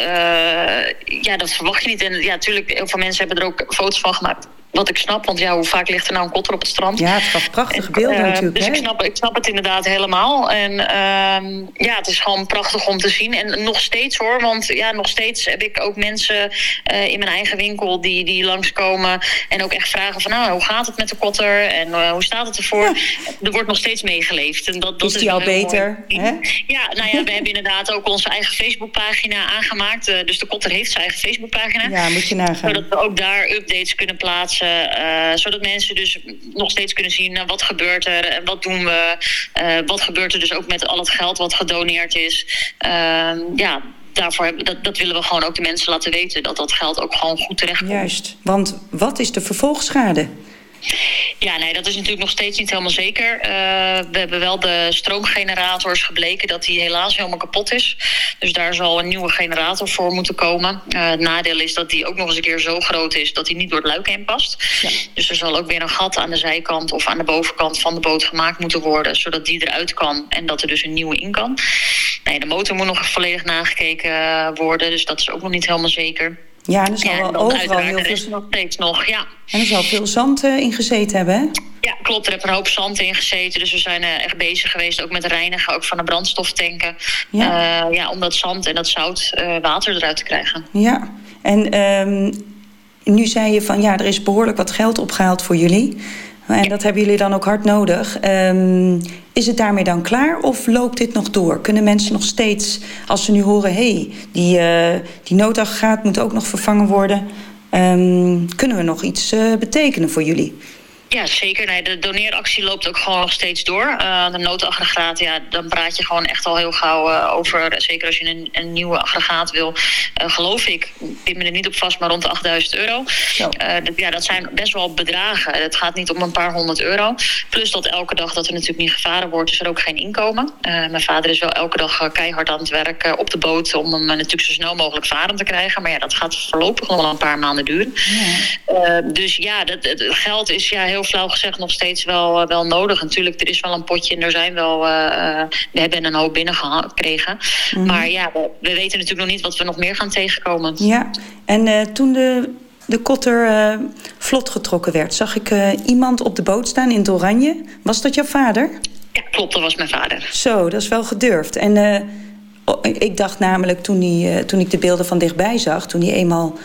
ja, dat verwacht je niet. En ja, natuurlijk, heel veel mensen hebben er ook foto's van gemaakt. Wat ik snap, want ja, hoe vaak ligt er nou een kotter op het strand? Ja, het gaf prachtige beelden Eh, natuurlijk. Dus hè? ik snap, ik snap het inderdaad helemaal. En ehm, ja, het is gewoon prachtig om te zien. En nog steeds hoor, want ja, nog steeds heb ik ook mensen eh, in mijn eigen winkel die, die langskomen. En ook echt vragen van, nou, hoe gaat het met de kotter? En eh, hoe staat het ervoor? Er wordt nog steeds meegeleefd. En dat, dat Is die al beter? Hè? Ja, nou ja, we hebben inderdaad ook onze eigen Facebookpagina aangemaakt. Eh, dus de kotter heeft zijn eigen Facebookpagina. Ja, moet je nagaan. Zodat we ook daar updates kunnen plaatsen. Eh, zodat mensen dus nog steeds kunnen zien nou, wat gebeurt er en wat doen we. eh, wat gebeurt er dus ook met al het geld wat gedoneerd is. Ehm, ja, daarvoor hebben, dat, dat willen we gewoon ook de mensen laten weten. Dat dat geld ook gewoon goed terecht komt. Juist. Want wat is de vervolgschade? Ja, nee, dat is natuurlijk nog steeds niet helemaal zeker. Eh, we hebben wel de stroomgenerators gebleken dat die helaas helemaal kapot is. Dus daar zal een nieuwe generator voor moeten komen. Eh, het nadeel is dat die ook nog eens een keer zo groot is dat die niet door het luik heen past. Dus er zal ook weer een gat aan de zijkant of aan de bovenkant van de boot gemaakt moeten worden, zodat die eruit kan en dat er dus een nieuwe in kan. Nee, de motor moet nog volledig nagekeken eh, worden, dus dat is ook nog niet helemaal zeker. Ja, en er zal en wel overal heel veel... nog steeds nog, ja. En er zal veel zand eh, in gezeten hebben, hè? Ja, klopt. Er heeft een hoop zand in gezeten. Dus we zijn eh, echt bezig geweest ook met reinigen ook van de brandstoftanken. Ja. Ja. ja, om dat zand en dat zout eh, water eruit te krijgen. Ja. En ehm, nu zei je van, ja, er is behoorlijk wat geld opgehaald voor jullie. En dat hebben jullie dan ook hard nodig. Ehm, is het daarmee dan klaar of loopt dit nog door? Kunnen mensen nog steeds, als ze nu horen... hé, hey, die, eh, die noodaggregaat moet ook nog vervangen worden... ehm, kunnen we nog iets eh, betekenen voor jullie? Ja, zeker. Nee, de doneeractie loopt ook gewoon nog steeds door. Uh, de noodaggregaat, ja, dan praat je gewoon echt al heel gauw uh, over... zeker als je een, een nieuwe aggregaat wil, uh, geloof ik... ik pin me er niet op vast, maar rond de 8000 euro. ja, dat zijn best wel bedragen. Het gaat niet om een paar honderd euro. Plus dat elke dag dat er natuurlijk niet gevaren wordt... is er ook geen inkomen. mijn vader is wel elke dag keihard aan het werk op de boot... om hem natuurlijk zo snel mogelijk varen te krijgen. Maar ja, dat gaat voorlopig nog wel een paar maanden duren. Ja. dus ja, dat, het geld is ja, heel flauw gezegd nog steeds wel, uh, wel nodig. Natuurlijk, er is wel een potje en er zijn wel... Uh, we hebben een hoop binnengekregen. Mm -hmm. Maar ja, we, we, weten natuurlijk nog niet wat we nog meer gaan tegenkomen. Ja, en uh, toen de, de kotter vlot getrokken werd... zag ik iemand op de boot staan in het oranje. Was dat jouw vader? Ja, klopt, dat was mijn vader. Zo, dat is wel gedurfd. En ik dacht namelijk toen, die, toen ik de beelden van dichtbij zag... toen hij eenmaal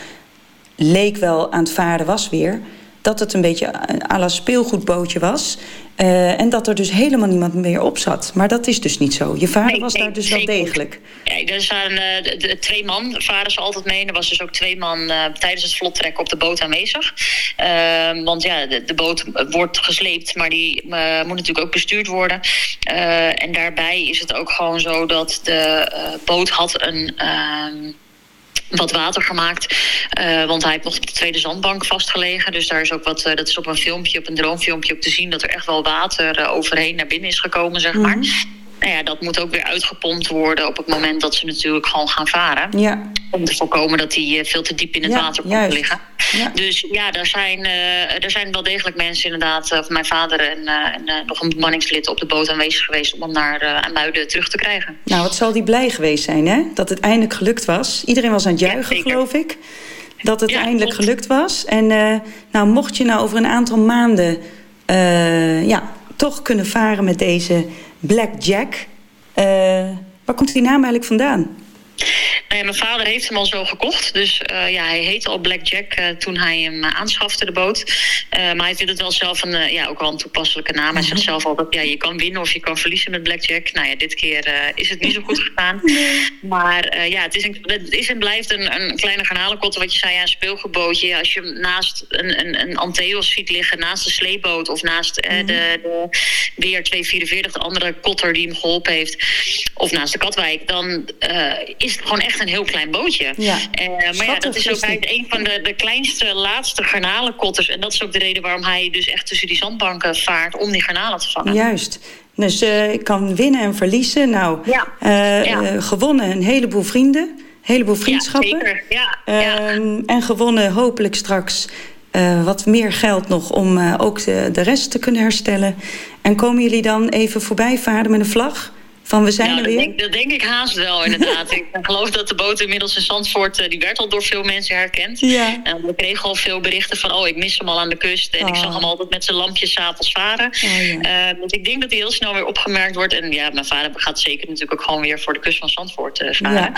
leek wel aan het varen was weer dat het een beetje à la speelgoedbootje was. Uh, en dat er dus helemaal niemand meer op zat. Maar dat is dus niet zo. Je vader nee, was nee, daar dus wel degelijk. Ja, er zijn uh, de, de, twee man, varen ze altijd mee. Er was dus ook twee man uh, tijdens het vlottrekken op de boot aanwezig. want ja, de, de, boot wordt gesleept, maar die moet natuurlijk ook bestuurd worden. en daarbij is het ook gewoon zo dat de boot had een ehm, wat water gemaakt. Uh, want hij heeft nog op de tweede zandbank vastgelegen. Dus daar is ook wat, uh, dat is op een filmpje, op een droomfilmpje op te zien... dat er echt wel water uh, overheen naar binnen is gekomen, zeg maar. -hmm. Nou ja, dat moet ook weer uitgepompt worden op het moment dat ze natuurlijk gewoon gaan varen. Ja. Om te voorkomen dat die veel te diep in het ja, water komt juist. liggen. Ja. Dus ja, er zijn, uh, er zijn wel degelijk mensen inderdaad, of mijn vader en, uh, en uh, nog een bemanningslid op de boot aanwezig geweest om hem naar Muiden terug te krijgen. Nou, wat zal die blij geweest zijn, hè? Dat het eindelijk gelukt was. Iedereen was aan het juichen, ja, geloof ik. Dat het eindelijk klopt. gelukt was. En nou, mocht je nou over een aantal maanden ja, toch kunnen varen met deze Black Jack. waar komt die naam eigenlijk vandaan? Nou ja, mijn vader heeft hem al zo gekocht. Dus uh, ja, hij heette al Blackjack uh, toen hij hem uh, aanschafte, de boot. maar hij vindt het wel zelf een, ja, ook wel een toepasselijke naam. Hij zegt zelf altijd, ja, je kan winnen of je kan verliezen met Blackjack. Nou ja, dit keer is het niet zo goed gegaan. Maar ja, het is, een, het is en blijft een, een kleine garnalenkotter, wat je zei, ja, een speelgoedbootje. Als je hem naast een, een, een Anteos ziet liggen, naast de sleepboot... of naast -hmm. de, de weer 244, de andere kotter die hem geholpen heeft... of naast de Katwijk, dan is het gewoon echt een heel klein bootje. Ja. Uh, maar ja, dat is ook eigenlijk een van de, de kleinste, laatste garnalenkotters. En dat is ook de reden waarom hij dus echt tussen die zandbanken vaart om die garnalen te vangen. Juist. Dus uh, ik kan winnen en verliezen. Nou, ja. Uh, ja. gewonnen een heleboel vrienden. Een heleboel vriendschappen. Ja, zeker. Ja, ja. En gewonnen hopelijk straks wat meer geld nog om ook de, de rest te kunnen herstellen. En komen jullie dan even voorbij varen met een vlag? Van we zijn ja, er dat weer? Denk, dat denk ik haast wel, inderdaad. ik geloof dat de boot inmiddels in Zandvoort... Uh, die werd al door veel mensen herkend. Ja. En we kregen al veel berichten van... oh, ik mis hem al aan de kust. En Oh. ik zag hem altijd met zijn lampjes s'avonds varen. Oh, ja. uh, dus ik denk dat hij heel snel weer opgemerkt wordt. En ja, mijn vader gaat zeker natuurlijk ook gewoon weer... voor de kust van Zandvoort uh, varen. Ja.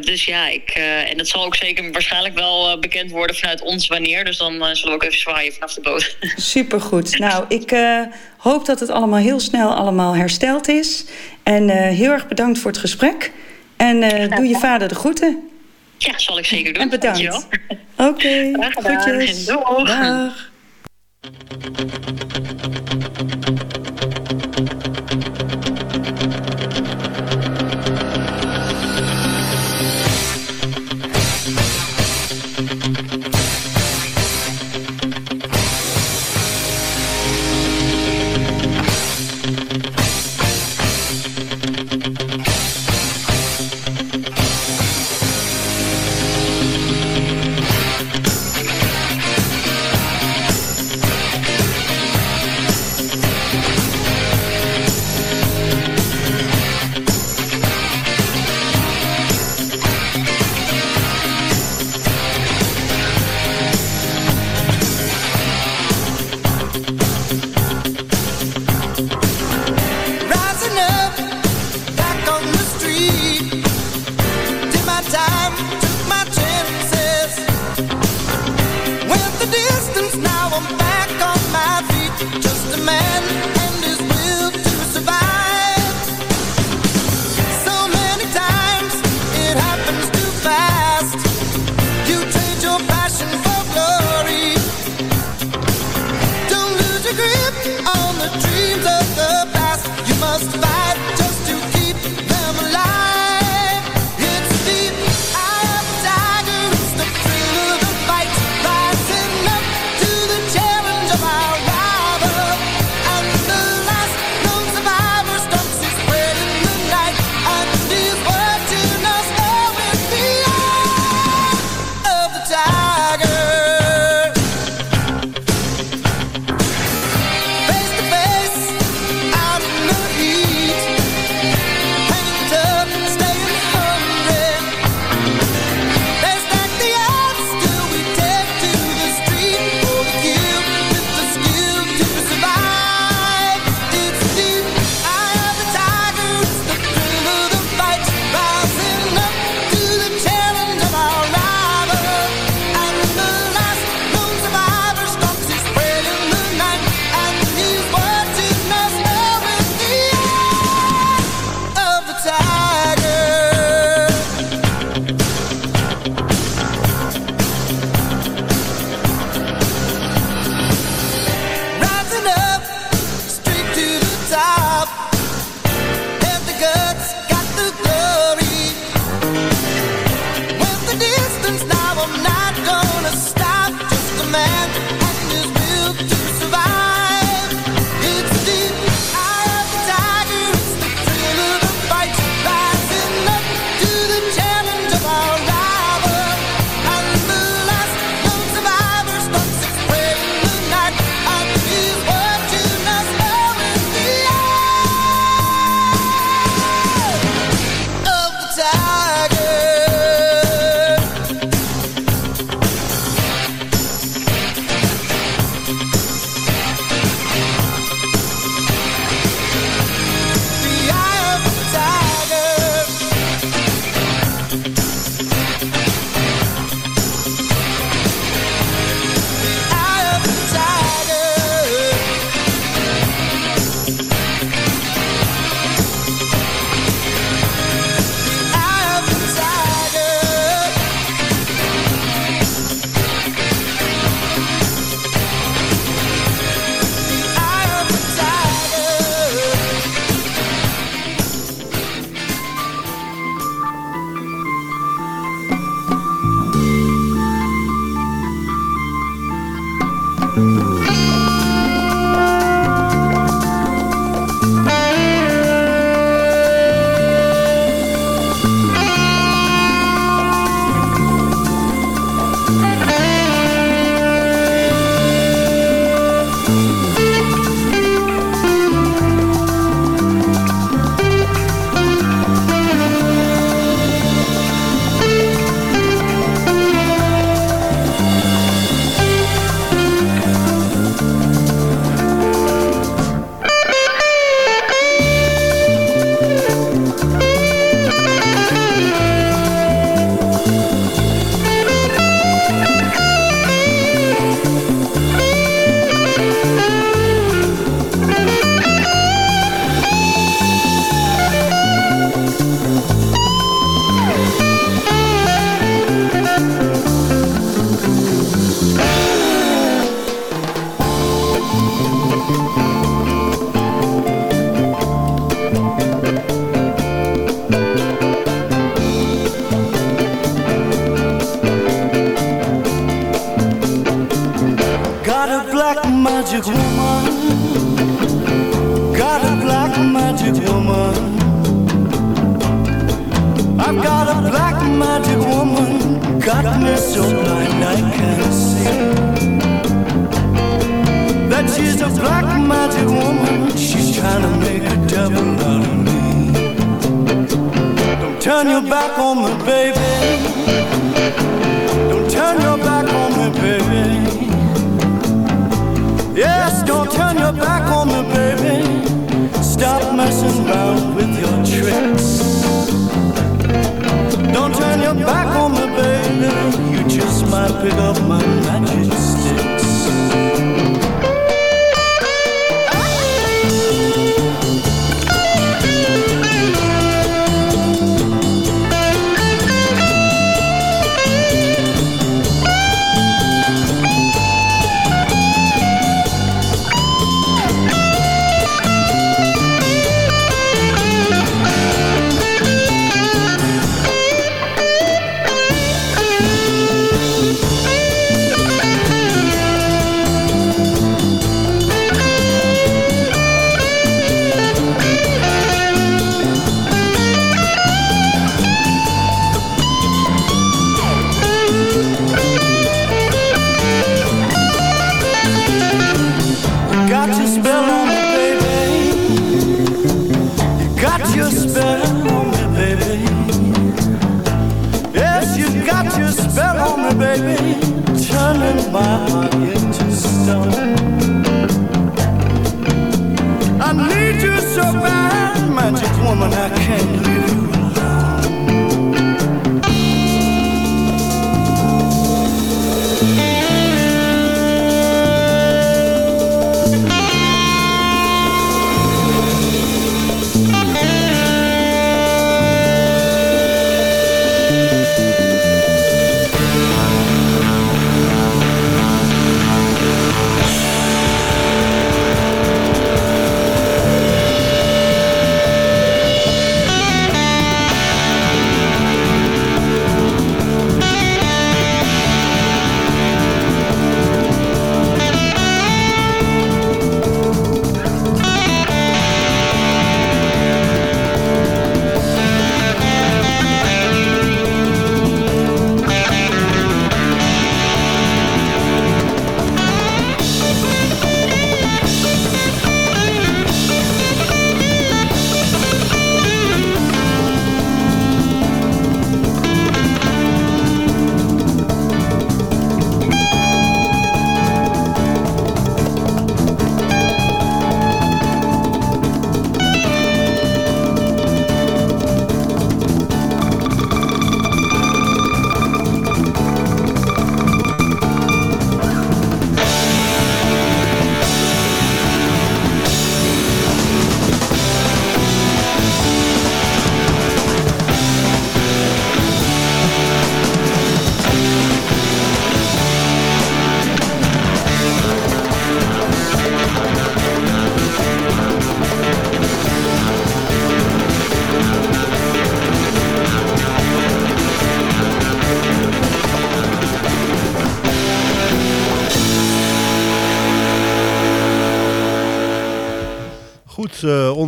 Dus ja, ik, en dat zal ook zeker waarschijnlijk wel bekend worden vanuit ons wanneer. Dus dan zullen we ook even zwaaien vanaf de boot. Supergoed. Nou, ik hoop dat het allemaal heel snel allemaal hersteld is. En heel erg bedankt voor het gesprek. En doe je vader de groeten. Ja, zal ik zeker doen. En bedankt. Oké, okay. Dag.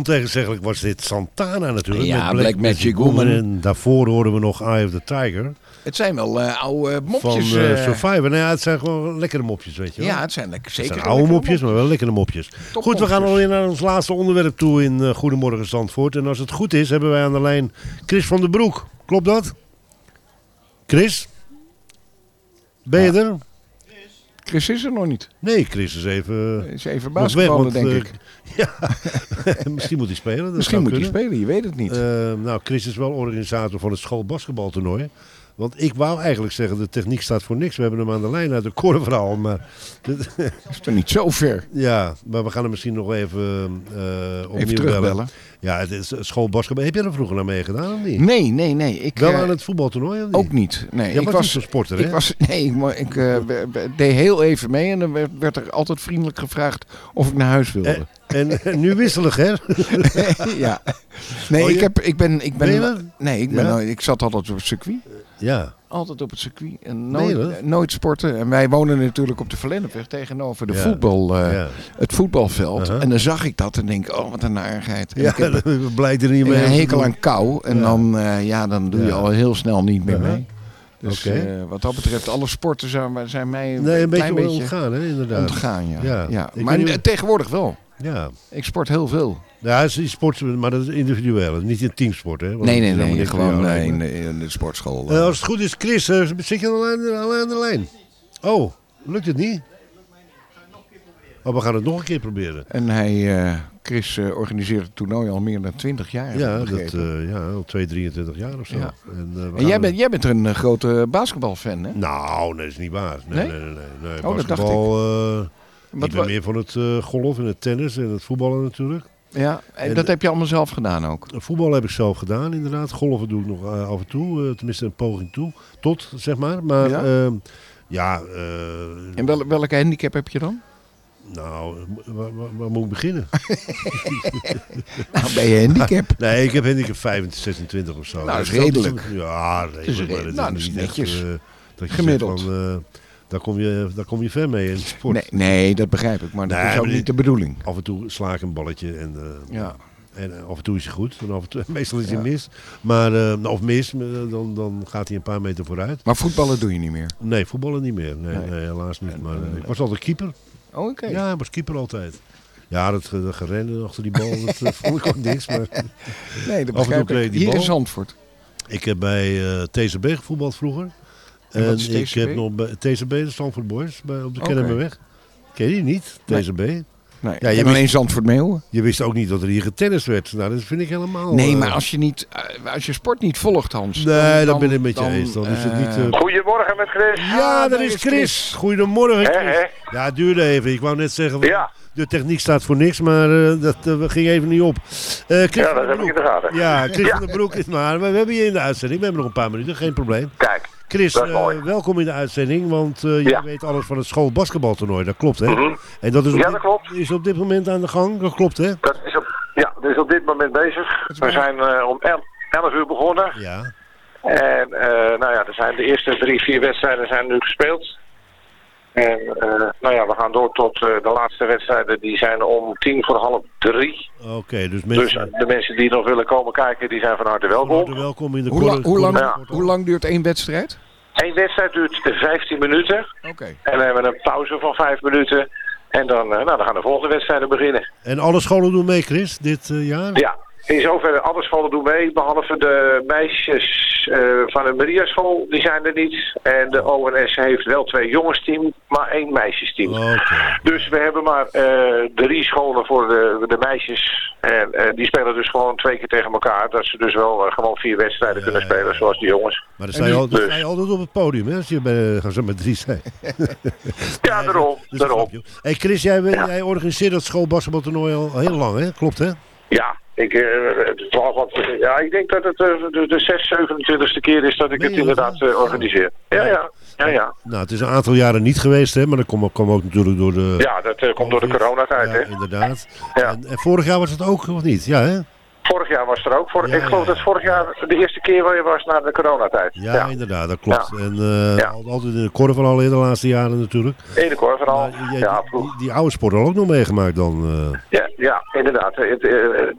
Ontegenzeggelijk was dit Santana natuurlijk. Ja, met Black Magic Woman. En daarvoor hoorden we nog Eye of the Tiger. Het zijn wel eh, oude Van mopjes. eh, eh. Survivor. Nou ja, het zijn gewoon lekkere mopjes, weet je wel. ja, het zijn lekker Het zeker. zijn oude mopjes, maar wel lekkere mopjes. Goed, we gaan mopjes. alweer naar ons laatste onderwerp toe in eh, Goedemorgen Zandvoort. En als het goed is, hebben wij aan de lijn Chris van den Broek. Klopt dat? Chris? Ben je er? Chris is er nog niet. Nee, Chris is even... Is even basketballen, denk eh, ik. Ja, misschien moet hij spelen. Misschien moet hij spelen, je weet het niet. Eh, nou, Chris is wel organisator van het schoolbasketbaltoernooi. Want ik wou eigenlijk zeggen, de techniek staat voor niks. We hebben hem aan de lijn uit de korenverhaal. Maar is toch niet zo ver? Ja, maar we gaan hem misschien nog even eh opnieuw Even terugbellen. bellen. Ja, het is schoolbasketbal. Heb je er vroeger naar meegedaan of niet? Nee, nee, nee. Ik, Wel eh, aan het voetbaltoernooi of niet? Ook niet. Nee, Jij ik was niet zo'n sporter, hè? Ik was, nee, maar ik eh, deed heel even mee en dan werd, werd er altijd vriendelijk gevraagd of ik naar huis wilde. En, en nu wisselig, hè? ja. Nee, Oh, je- ik, heb, ik ben... Ik ben, nee, ik, ben, Ja? nooit- ik zat altijd op circuit. Ja. Altijd op het circuit. En nooit, nooit sporten. En wij wonen natuurlijk op de Verlennepweg tegenover de Ja. voetbal, eh, Ja. het voetbalveld. Uh-huh. En dan zag ik dat en denk oh wat een narigheid. En Ja, ik heb blijkt er niet mee. een hekel aan kou. En Ja. dan, eh, ja, dan doe je al heel snel niet meer Uh-huh. mee. Dus eh, wat dat betreft, alle sporten zijn, zijn mij Nee, een klein beetje ontgaan, hè, inderdaad. Ontgaan, ja. Ja. Maar tegenwoordig wel. Ja. Ik sport heel veel. Ja, het is sport, maar dat is individueel. Niet in teamsport, hè? Want Nee, nee, nee. voor Gewoon eh, in, de, in de sportschool. Eh, als het goed is, Chris, eh, zit je al aan, de- al aan de lijn? Oh, lukt het niet? Oh, we gaan het nog een keer proberen. En hij, eh, Chris eh, organiseert het toernooi al meer dan 20 jaar. Ja, ik dat, eh, ja, al 2, 23 jaar of zo. Ja. En, eh, jij bent, jij bent een eh, grote basketbalfan, hè? Nou, nee, dat is niet waar. Nee, Nee? nee, nee. nee, nee. Oh, dat dacht Basketbal, eh, Wat ik ben meer van het eh, golf en het tennis en het voetballen natuurlijk. Ja, en dat heb je allemaal zelf gedaan ook. Voetbal heb ik zelf gedaan, inderdaad. Golven doe ik nog eh, af en toe, eh, tenminste een poging toe, tot, zeg maar. Maar Ja? ja, ja eh, En wel, welke handicap heb je dan? nou, waar, waar- waar moet ik beginnen? Nou, ben je handicap? nee, ik heb handicap 25, 26 of zo. Nou, dat is redelijk. Ja, is redelijk. maar redelijk. Nou, dat is niet echt, netjes. dat je Gemiddeld. zegt Van, daar, kom je, daar kom je ver mee in sport. Nee, nee, dat begrijp ik. Maar dat Nee, is ook niet de bedoeling. Af en toe sla ik een balletje en, eh, Ja. en eh, af en toe is hij goed. En af en toe, meestal is hij Ja. mis. Maar, eh, of mis, dan, dan gaat hij een paar meter vooruit. Maar voetballen doe je niet meer? Nee, voetballen niet meer. Nee, Nee. nee, helaas niet. Maar ik was altijd keeper. Oh, oké. Ja, ik was keeper altijd. Ja, dat, ge- dat gerennen achter die bal, dat vond ik ook niks. Maar Nee, dat af en toe begrijp ik. die Hier bal. in Zandvoort. Ik heb bij eh, TCB gevoetbald vroeger. En En, wat is ik heb nog bij TCB, de Stanford Boys, bij, op de Oké. Kennemerweg. Ken je die niet. TCB? Nee, Ja, ja, je alleen Zandvoort Meeuwen. Je wist ook niet dat er hier getennist werd. Nou, dat vind ik helemaal... Nee, eh, maar als je, niet, eh, als je sport niet volgt, Hans. Nee, dan, dat ben ik met je eens. Dan is het niet... eh, Goedemorgen met Chris. Ja, dat is Chris. Goedemorgen, Chris. Ja, het duurde even. Ik wou net zeggen, Ja. de techniek staat voor niks, maar eh, dat ging even niet op. Eh, Chris Ja, dat heb ik in de gaten. Ja, Chris Ja. van den Broek is maar. We hebben je in de uitzending. We hebben nog een paar minuten, geen probleem. Kijk, Chris, eh, welkom in de uitzending, want eh, jij Ja. weet alles van het schoolbasketbaltoernooi. Dat klopt, hè? Mhm. En dat is op, Ja, dat klopt. is op dit moment aan de gang. Dat klopt, hè? Dat is op, ja, dat is op dit moment bezig. We zijn eh, om 11 uur begonnen. Ja. En nou ja, er zijn de eerste drie, vier wedstrijden zijn nu gespeeld. En eh, nou ja, we gaan door tot eh, de laatste wedstrijden. Die zijn om tien voor half drie. Oké, dus Dus mensen... de mensen die nog willen komen kijken, die zijn van harte van welkom. harte welkom in de Hoe, hoe, lang, Ja. hoe lang duurt één wedstrijd? Eén wedstrijd duurt 15 minuten. Oké. En dan hebben we een pauze van 5 minuten. En dan, eh, nou, dan gaan de volgende wedstrijden beginnen. En alle scholen doen mee, Chris, dit eh, jaar? Ja, in zoverre alle scholen doen mee, behalve de meisjes eh, van de Mariaschool, die zijn er niet. En de ONS heeft wel twee jongensteam, maar één meisjesteam. Oké. Dus we hebben maar eh, drie scholen voor de, de meisjes. En eh, die spelen dus gewoon twee keer tegen elkaar. Dat ze dus wel gewoon vier wedstrijden kunnen spelen, zoals de jongens. Maar dan sta je, al, dan Dus- sta je altijd op het podium, hè? Als je bij, gaan ze met drie zijn. Ja, daarom. Daarom. hey Chris, jij, jij organiseert dat schoolbasketbaltoernooi al heel lang, hè? Klopt, hè? Ja, ik, eh, het was wat, ja, ik denk dat het eh, de, de 6, 27ste keer is dat ik het inderdaad eh, organiseer. Ja, ja, ja, ja. Nou, het is een aantal jaren niet geweest, hè? Maar dat kwam, kwam ook natuurlijk door de... Ja, dat eh, komt door de coronatijd, Ja, hè. inderdaad. Ja. En, en vorig jaar was het ook, of niet? Ja, hè? Vorig jaar was er ook. Ik geloof dat vorig jaar de eerste keer weer was na de coronatijd. Ja, inderdaad, dat klopt. En eh, al- altijd in de korf al in de laatste jaren natuurlijk. In de korf vooral. Jij- Ja, die, die oude sport al ook nog meegemaakt dan. eh. Ja, ja, inderdaad. Eh,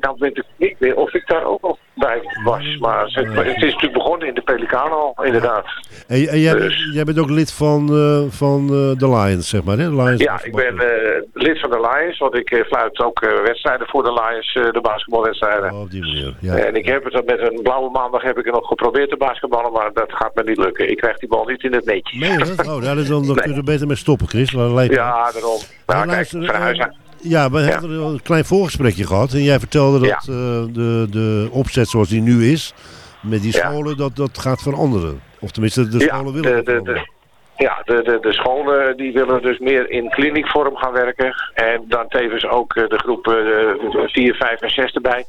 nou weet ik niet meer of ik daar ook nog bij was. Maar het, het is natuurlijk begonnen in de Pelikano, inderdaad. En, en jij, Dus- bent, jij bent ook lid van, eh, van eh, de Lions, zeg maar, hè? De Lions Ja, ik ben eh, lid van de Lions, want ik fluit ook wedstrijden voor de Lions, de basketbalwedstrijden. op die manier, ja. En ik heb het met een blauwe maandag heb ik het nog geprobeerd te basketballen, maar dat gaat me niet lukken. Ik krijg die bal niet in het netje. Nee, hè? Oh, daar is dan, dan kun je er beter mee stoppen, Chris. Lijkt. Ja, daarom. Nou, kijk, luister, van huis uit. Ja, we hebben een klein voorgesprekje gehad. En jij vertelde dat eh, de, de opzet zoals die nu is, met die Ja. scholen, dat, dat gaat veranderen. Of tenminste, de scholen willen de, de, de, ja, de, de, de scholen die willen dus meer in kliniekvorm gaan werken. En dan tevens ook eh, de groepen 4, 5 en 6 erbij.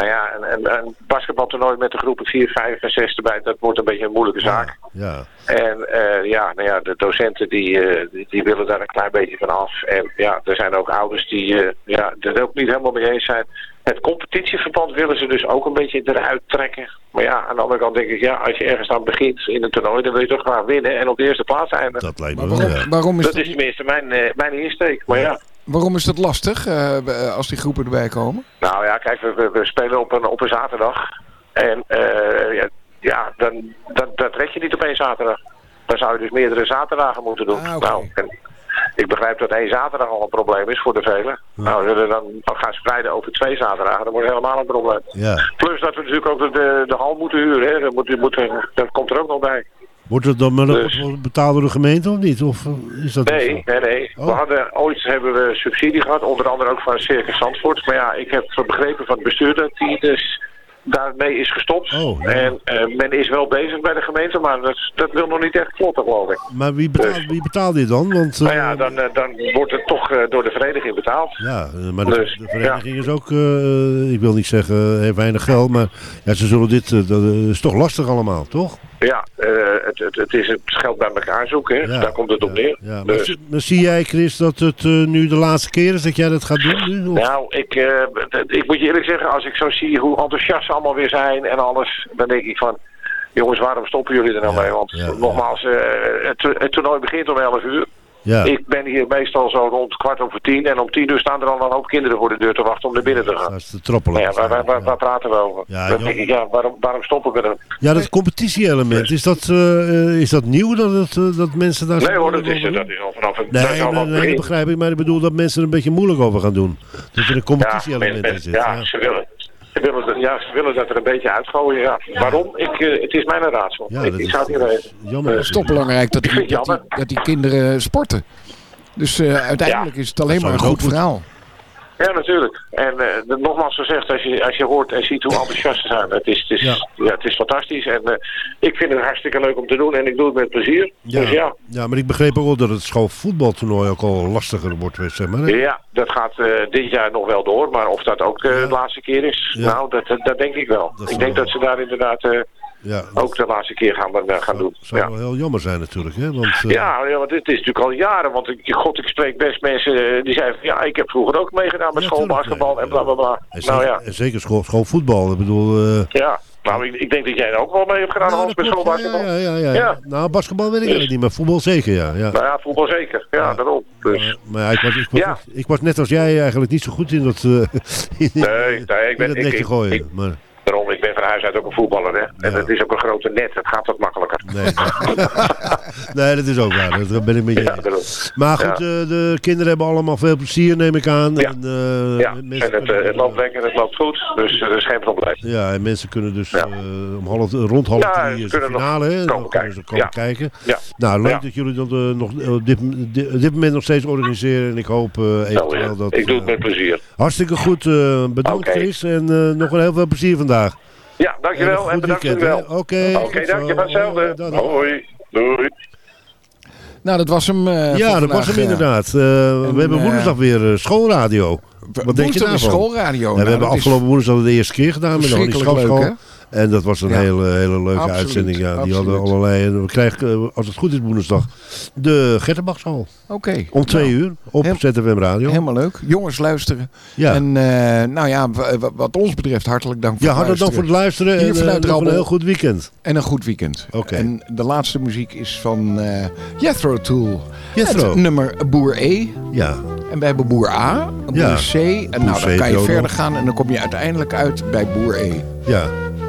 Nou ja, een, een, een basketbaltoernooi met de groepen 4, 5 en 6 erbij, dat wordt een beetje een moeilijke zaak. Ja. En eh, ja, nou ja, de docenten die, eh, die, die willen daar een klein beetje van af. En ja, er zijn ook ouders die eh, ja, er ook niet helemaal mee eens zijn. Het competitieverband willen ze dus ook een beetje eruit trekken. Maar ja, aan de andere kant denk ik, ja, als je ergens aan begint in een toernooi, dan wil je toch graag winnen en op de eerste plaats eindigen. Dat lijkt me wel, ja. waarom is dat dat- is tenminste mijn, eh, mijn insteek. Maar ja, Waarom is dat lastig eh, als die groepen erbij komen? nou ja, kijk, we, we, we spelen op een, op een zaterdag. En eh, ja, ja dan, dan, dat red je niet op één zaterdag. Dan zou je dus meerdere zaterdagen moeten doen. Nou, en ik begrijp dat één zaterdag al een probleem is voor de velen. Nou, als we er dan gaan spreiden over twee zaterdagen, dan wordt het helemaal een probleem. Ja. Plus dat we natuurlijk ook de, de, de hal moeten huren. Hè. Dat, moet, moet, dat komt er ook nog bij. Wordt het dan Dus- betaald door de gemeente of niet? Of eh, is dat Nee, nee, nee. We hadden, ooit hebben we subsidie gehad, onder andere ook van Circus Zandvoort. Maar ja, ik heb begrepen van het bestuur dat die dus daarmee is gestopt. En eh, men is wel bezig bij de gemeente, maar dat, dat wil nog niet echt kloppen, geloof ik. Maar wie betaalt, wie betaalt dit dan? Want, Nou ja, dan, eh, dan wordt het toch door de vereniging betaald. Ja, maar de, Dus, de vereniging is ook, ik wil niet zeggen, heeft weinig geld, maar ja, ze zullen dit, dat is toch lastig allemaal, toch? Ja, eh, het, het, het is het geld bij elkaar zoeken, daar komt het op neer. Ja, maar, Dus- zie- maar zie jij, Chris, dat het eh, nu de laatste keer is dat jij dat gaat doen? Nu? Nou, ik, eh, d- ik moet je eerlijk zeggen, als ik zo zie hoe enthousiast ze allemaal weer zijn en alles, dan denk ik van, jongens, waarom stoppen jullie er nou mee? Want nogmaals, het, het toernooi begint om 11 uur. Ja. Ik ben hier meestal zo rond kwart over tien en om tien uur staan er al een hoop kinderen voor de deur te wachten om naar binnen te gaan. Dat is te troppelen. Ja, waar, waar, waar, waar praten we over? Ja, dan joh. denk ik, ja, waarom, waarom stoppen we er? Ja, dat competitie-element, is dat, eh, is dat nieuw dat, het, eh, dat mensen daar... Nee hoor, dat is, dat is al vanaf het Nee, dat is al nee, nee, begrijp ik, maar ik bedoel dat mensen er een beetje moeilijk over gaan doen. Dat er een competitie-element men- in zit. ja, Ze willen, ze, willen, dat- ja, ze willen dat er een beetje uitgooien. Ja. Waarom? Ik, eh, het is mijn raadsel. Ja, ik, zou het niet weten. Jammer. Het is toch belangrijk dat die, dat die, jammer. dat die kinderen sporten. Dus eh, uiteindelijk is het alleen maar een goed verhaal. Ja, natuurlijk. En eh, nogmaals gezegd, als je, als je hoort en ziet hoe enthousiast ze zijn, het is, het is, ja. het is fantastisch. En eh, ik vind het hartstikke leuk om te doen en ik doe het met plezier. Ja, Dus ja, ja, maar ik begreep ook wel dat het schoolvoetbaltoernooi ook al lastiger wordt, zeg maar. hè? ja dat gaat eh, dit jaar nog wel door. Maar of dat ook eh, de laatste keer is, nou, dat, dat, dat denk ik wel. ik denk dat ze daar inderdaad Ja, ook de laatste keer gaan, eh, gaan doen. zou Ja. wel heel jammer zijn natuurlijk, hè? Want, eh, Ja, ja, want dit is natuurlijk al jaren. Want ik, god, ik spreek best mensen eh, die zeiden van, ja, ik heb vroeger ook meegedaan met schoolbasketbal en bla bla bla. en Nou zeker, ja, en zeker school, schoolvoetbal, ik bedoel... ja. Nou, ik, ik denk dat jij er ook wel mee hebt gedaan, Hans, met schoolbasketbal. ja, ja, ja, Ja. Nou, basketbal weet ik eigenlijk niet, maar voetbal zeker, ja. ja. Nou ja, voetbal zeker. Ja, daarom. Dus. Maar ja, ik, was, ik, was, net- ik was net als jij eigenlijk niet zo goed in dat, in, Nee, nee, ik in ben, dat ik, netje gooien. maar, daarom, ik ben van huis uit ook een voetballer, hè. En het is ook een grote net, het gaat wat makkelijker. nee. nee, dat is ook waar. Dat ben ik met je Ja. Maar goed, Ja. eh, de kinderen hebben allemaal veel plezier, neem ik aan. Ja. En, eh, en het, eh, het loopt lekker, het loopt goed, dus er is geen probleem. Ja, en mensen kunnen dus om half, rond half drie is de finale, hè? Dan kunnen ze komen kijken. Ja. Nou, leuk dat jullie dat nog op dit, dit moment nog steeds organiseren. En ik hoop eventueel Nou, ja, dat... ik doe het met plezier. Hartstikke goed, bedankt. Chris. En nog een heel veel plezier vandaag. Ja, dankjewel En en, bedankt weekend, wel. Oké, Oké, goed zo. dankjewel hetzelfde. Hoi. Doei. Nou, dat was hem. eh, ja, dat was hem eh. inderdaad. Eh, we hebben eh, woensdag weer eh, schoolradio. Wat denk je daarvan? schoolradio. Nou, we hebben afgelopen woensdag de eerste keer gedaan met de Hannie leuk, En dat was een Ja. hele, hele leuke Absoluut, uitzending. Ja, die absoluut. hadden allerlei. En we krijgen, eh, als het goed is, woensdag de Gettenbachschool. Oké. Om twee Nou, uur op ZFM Radio. Helemaal leuk. Jongens luisteren. Ja. En eh, nou ja, wat ons betreft hartelijk dank voor Ja, het hartelijk dank voor het luisteren. Hier en eh, vanuit nog een heel goed weekend. En een goed weekend. Oké. En de laatste muziek is van eh Jethro Tool. Jethro. Het nummer Boer E. Ja. En wij hebben Boer A, Boer Ja. C. En Boer nou, C dan kan je verder nog. gaan en dan kom je uiteindelijk uit bij Boer E. Ja.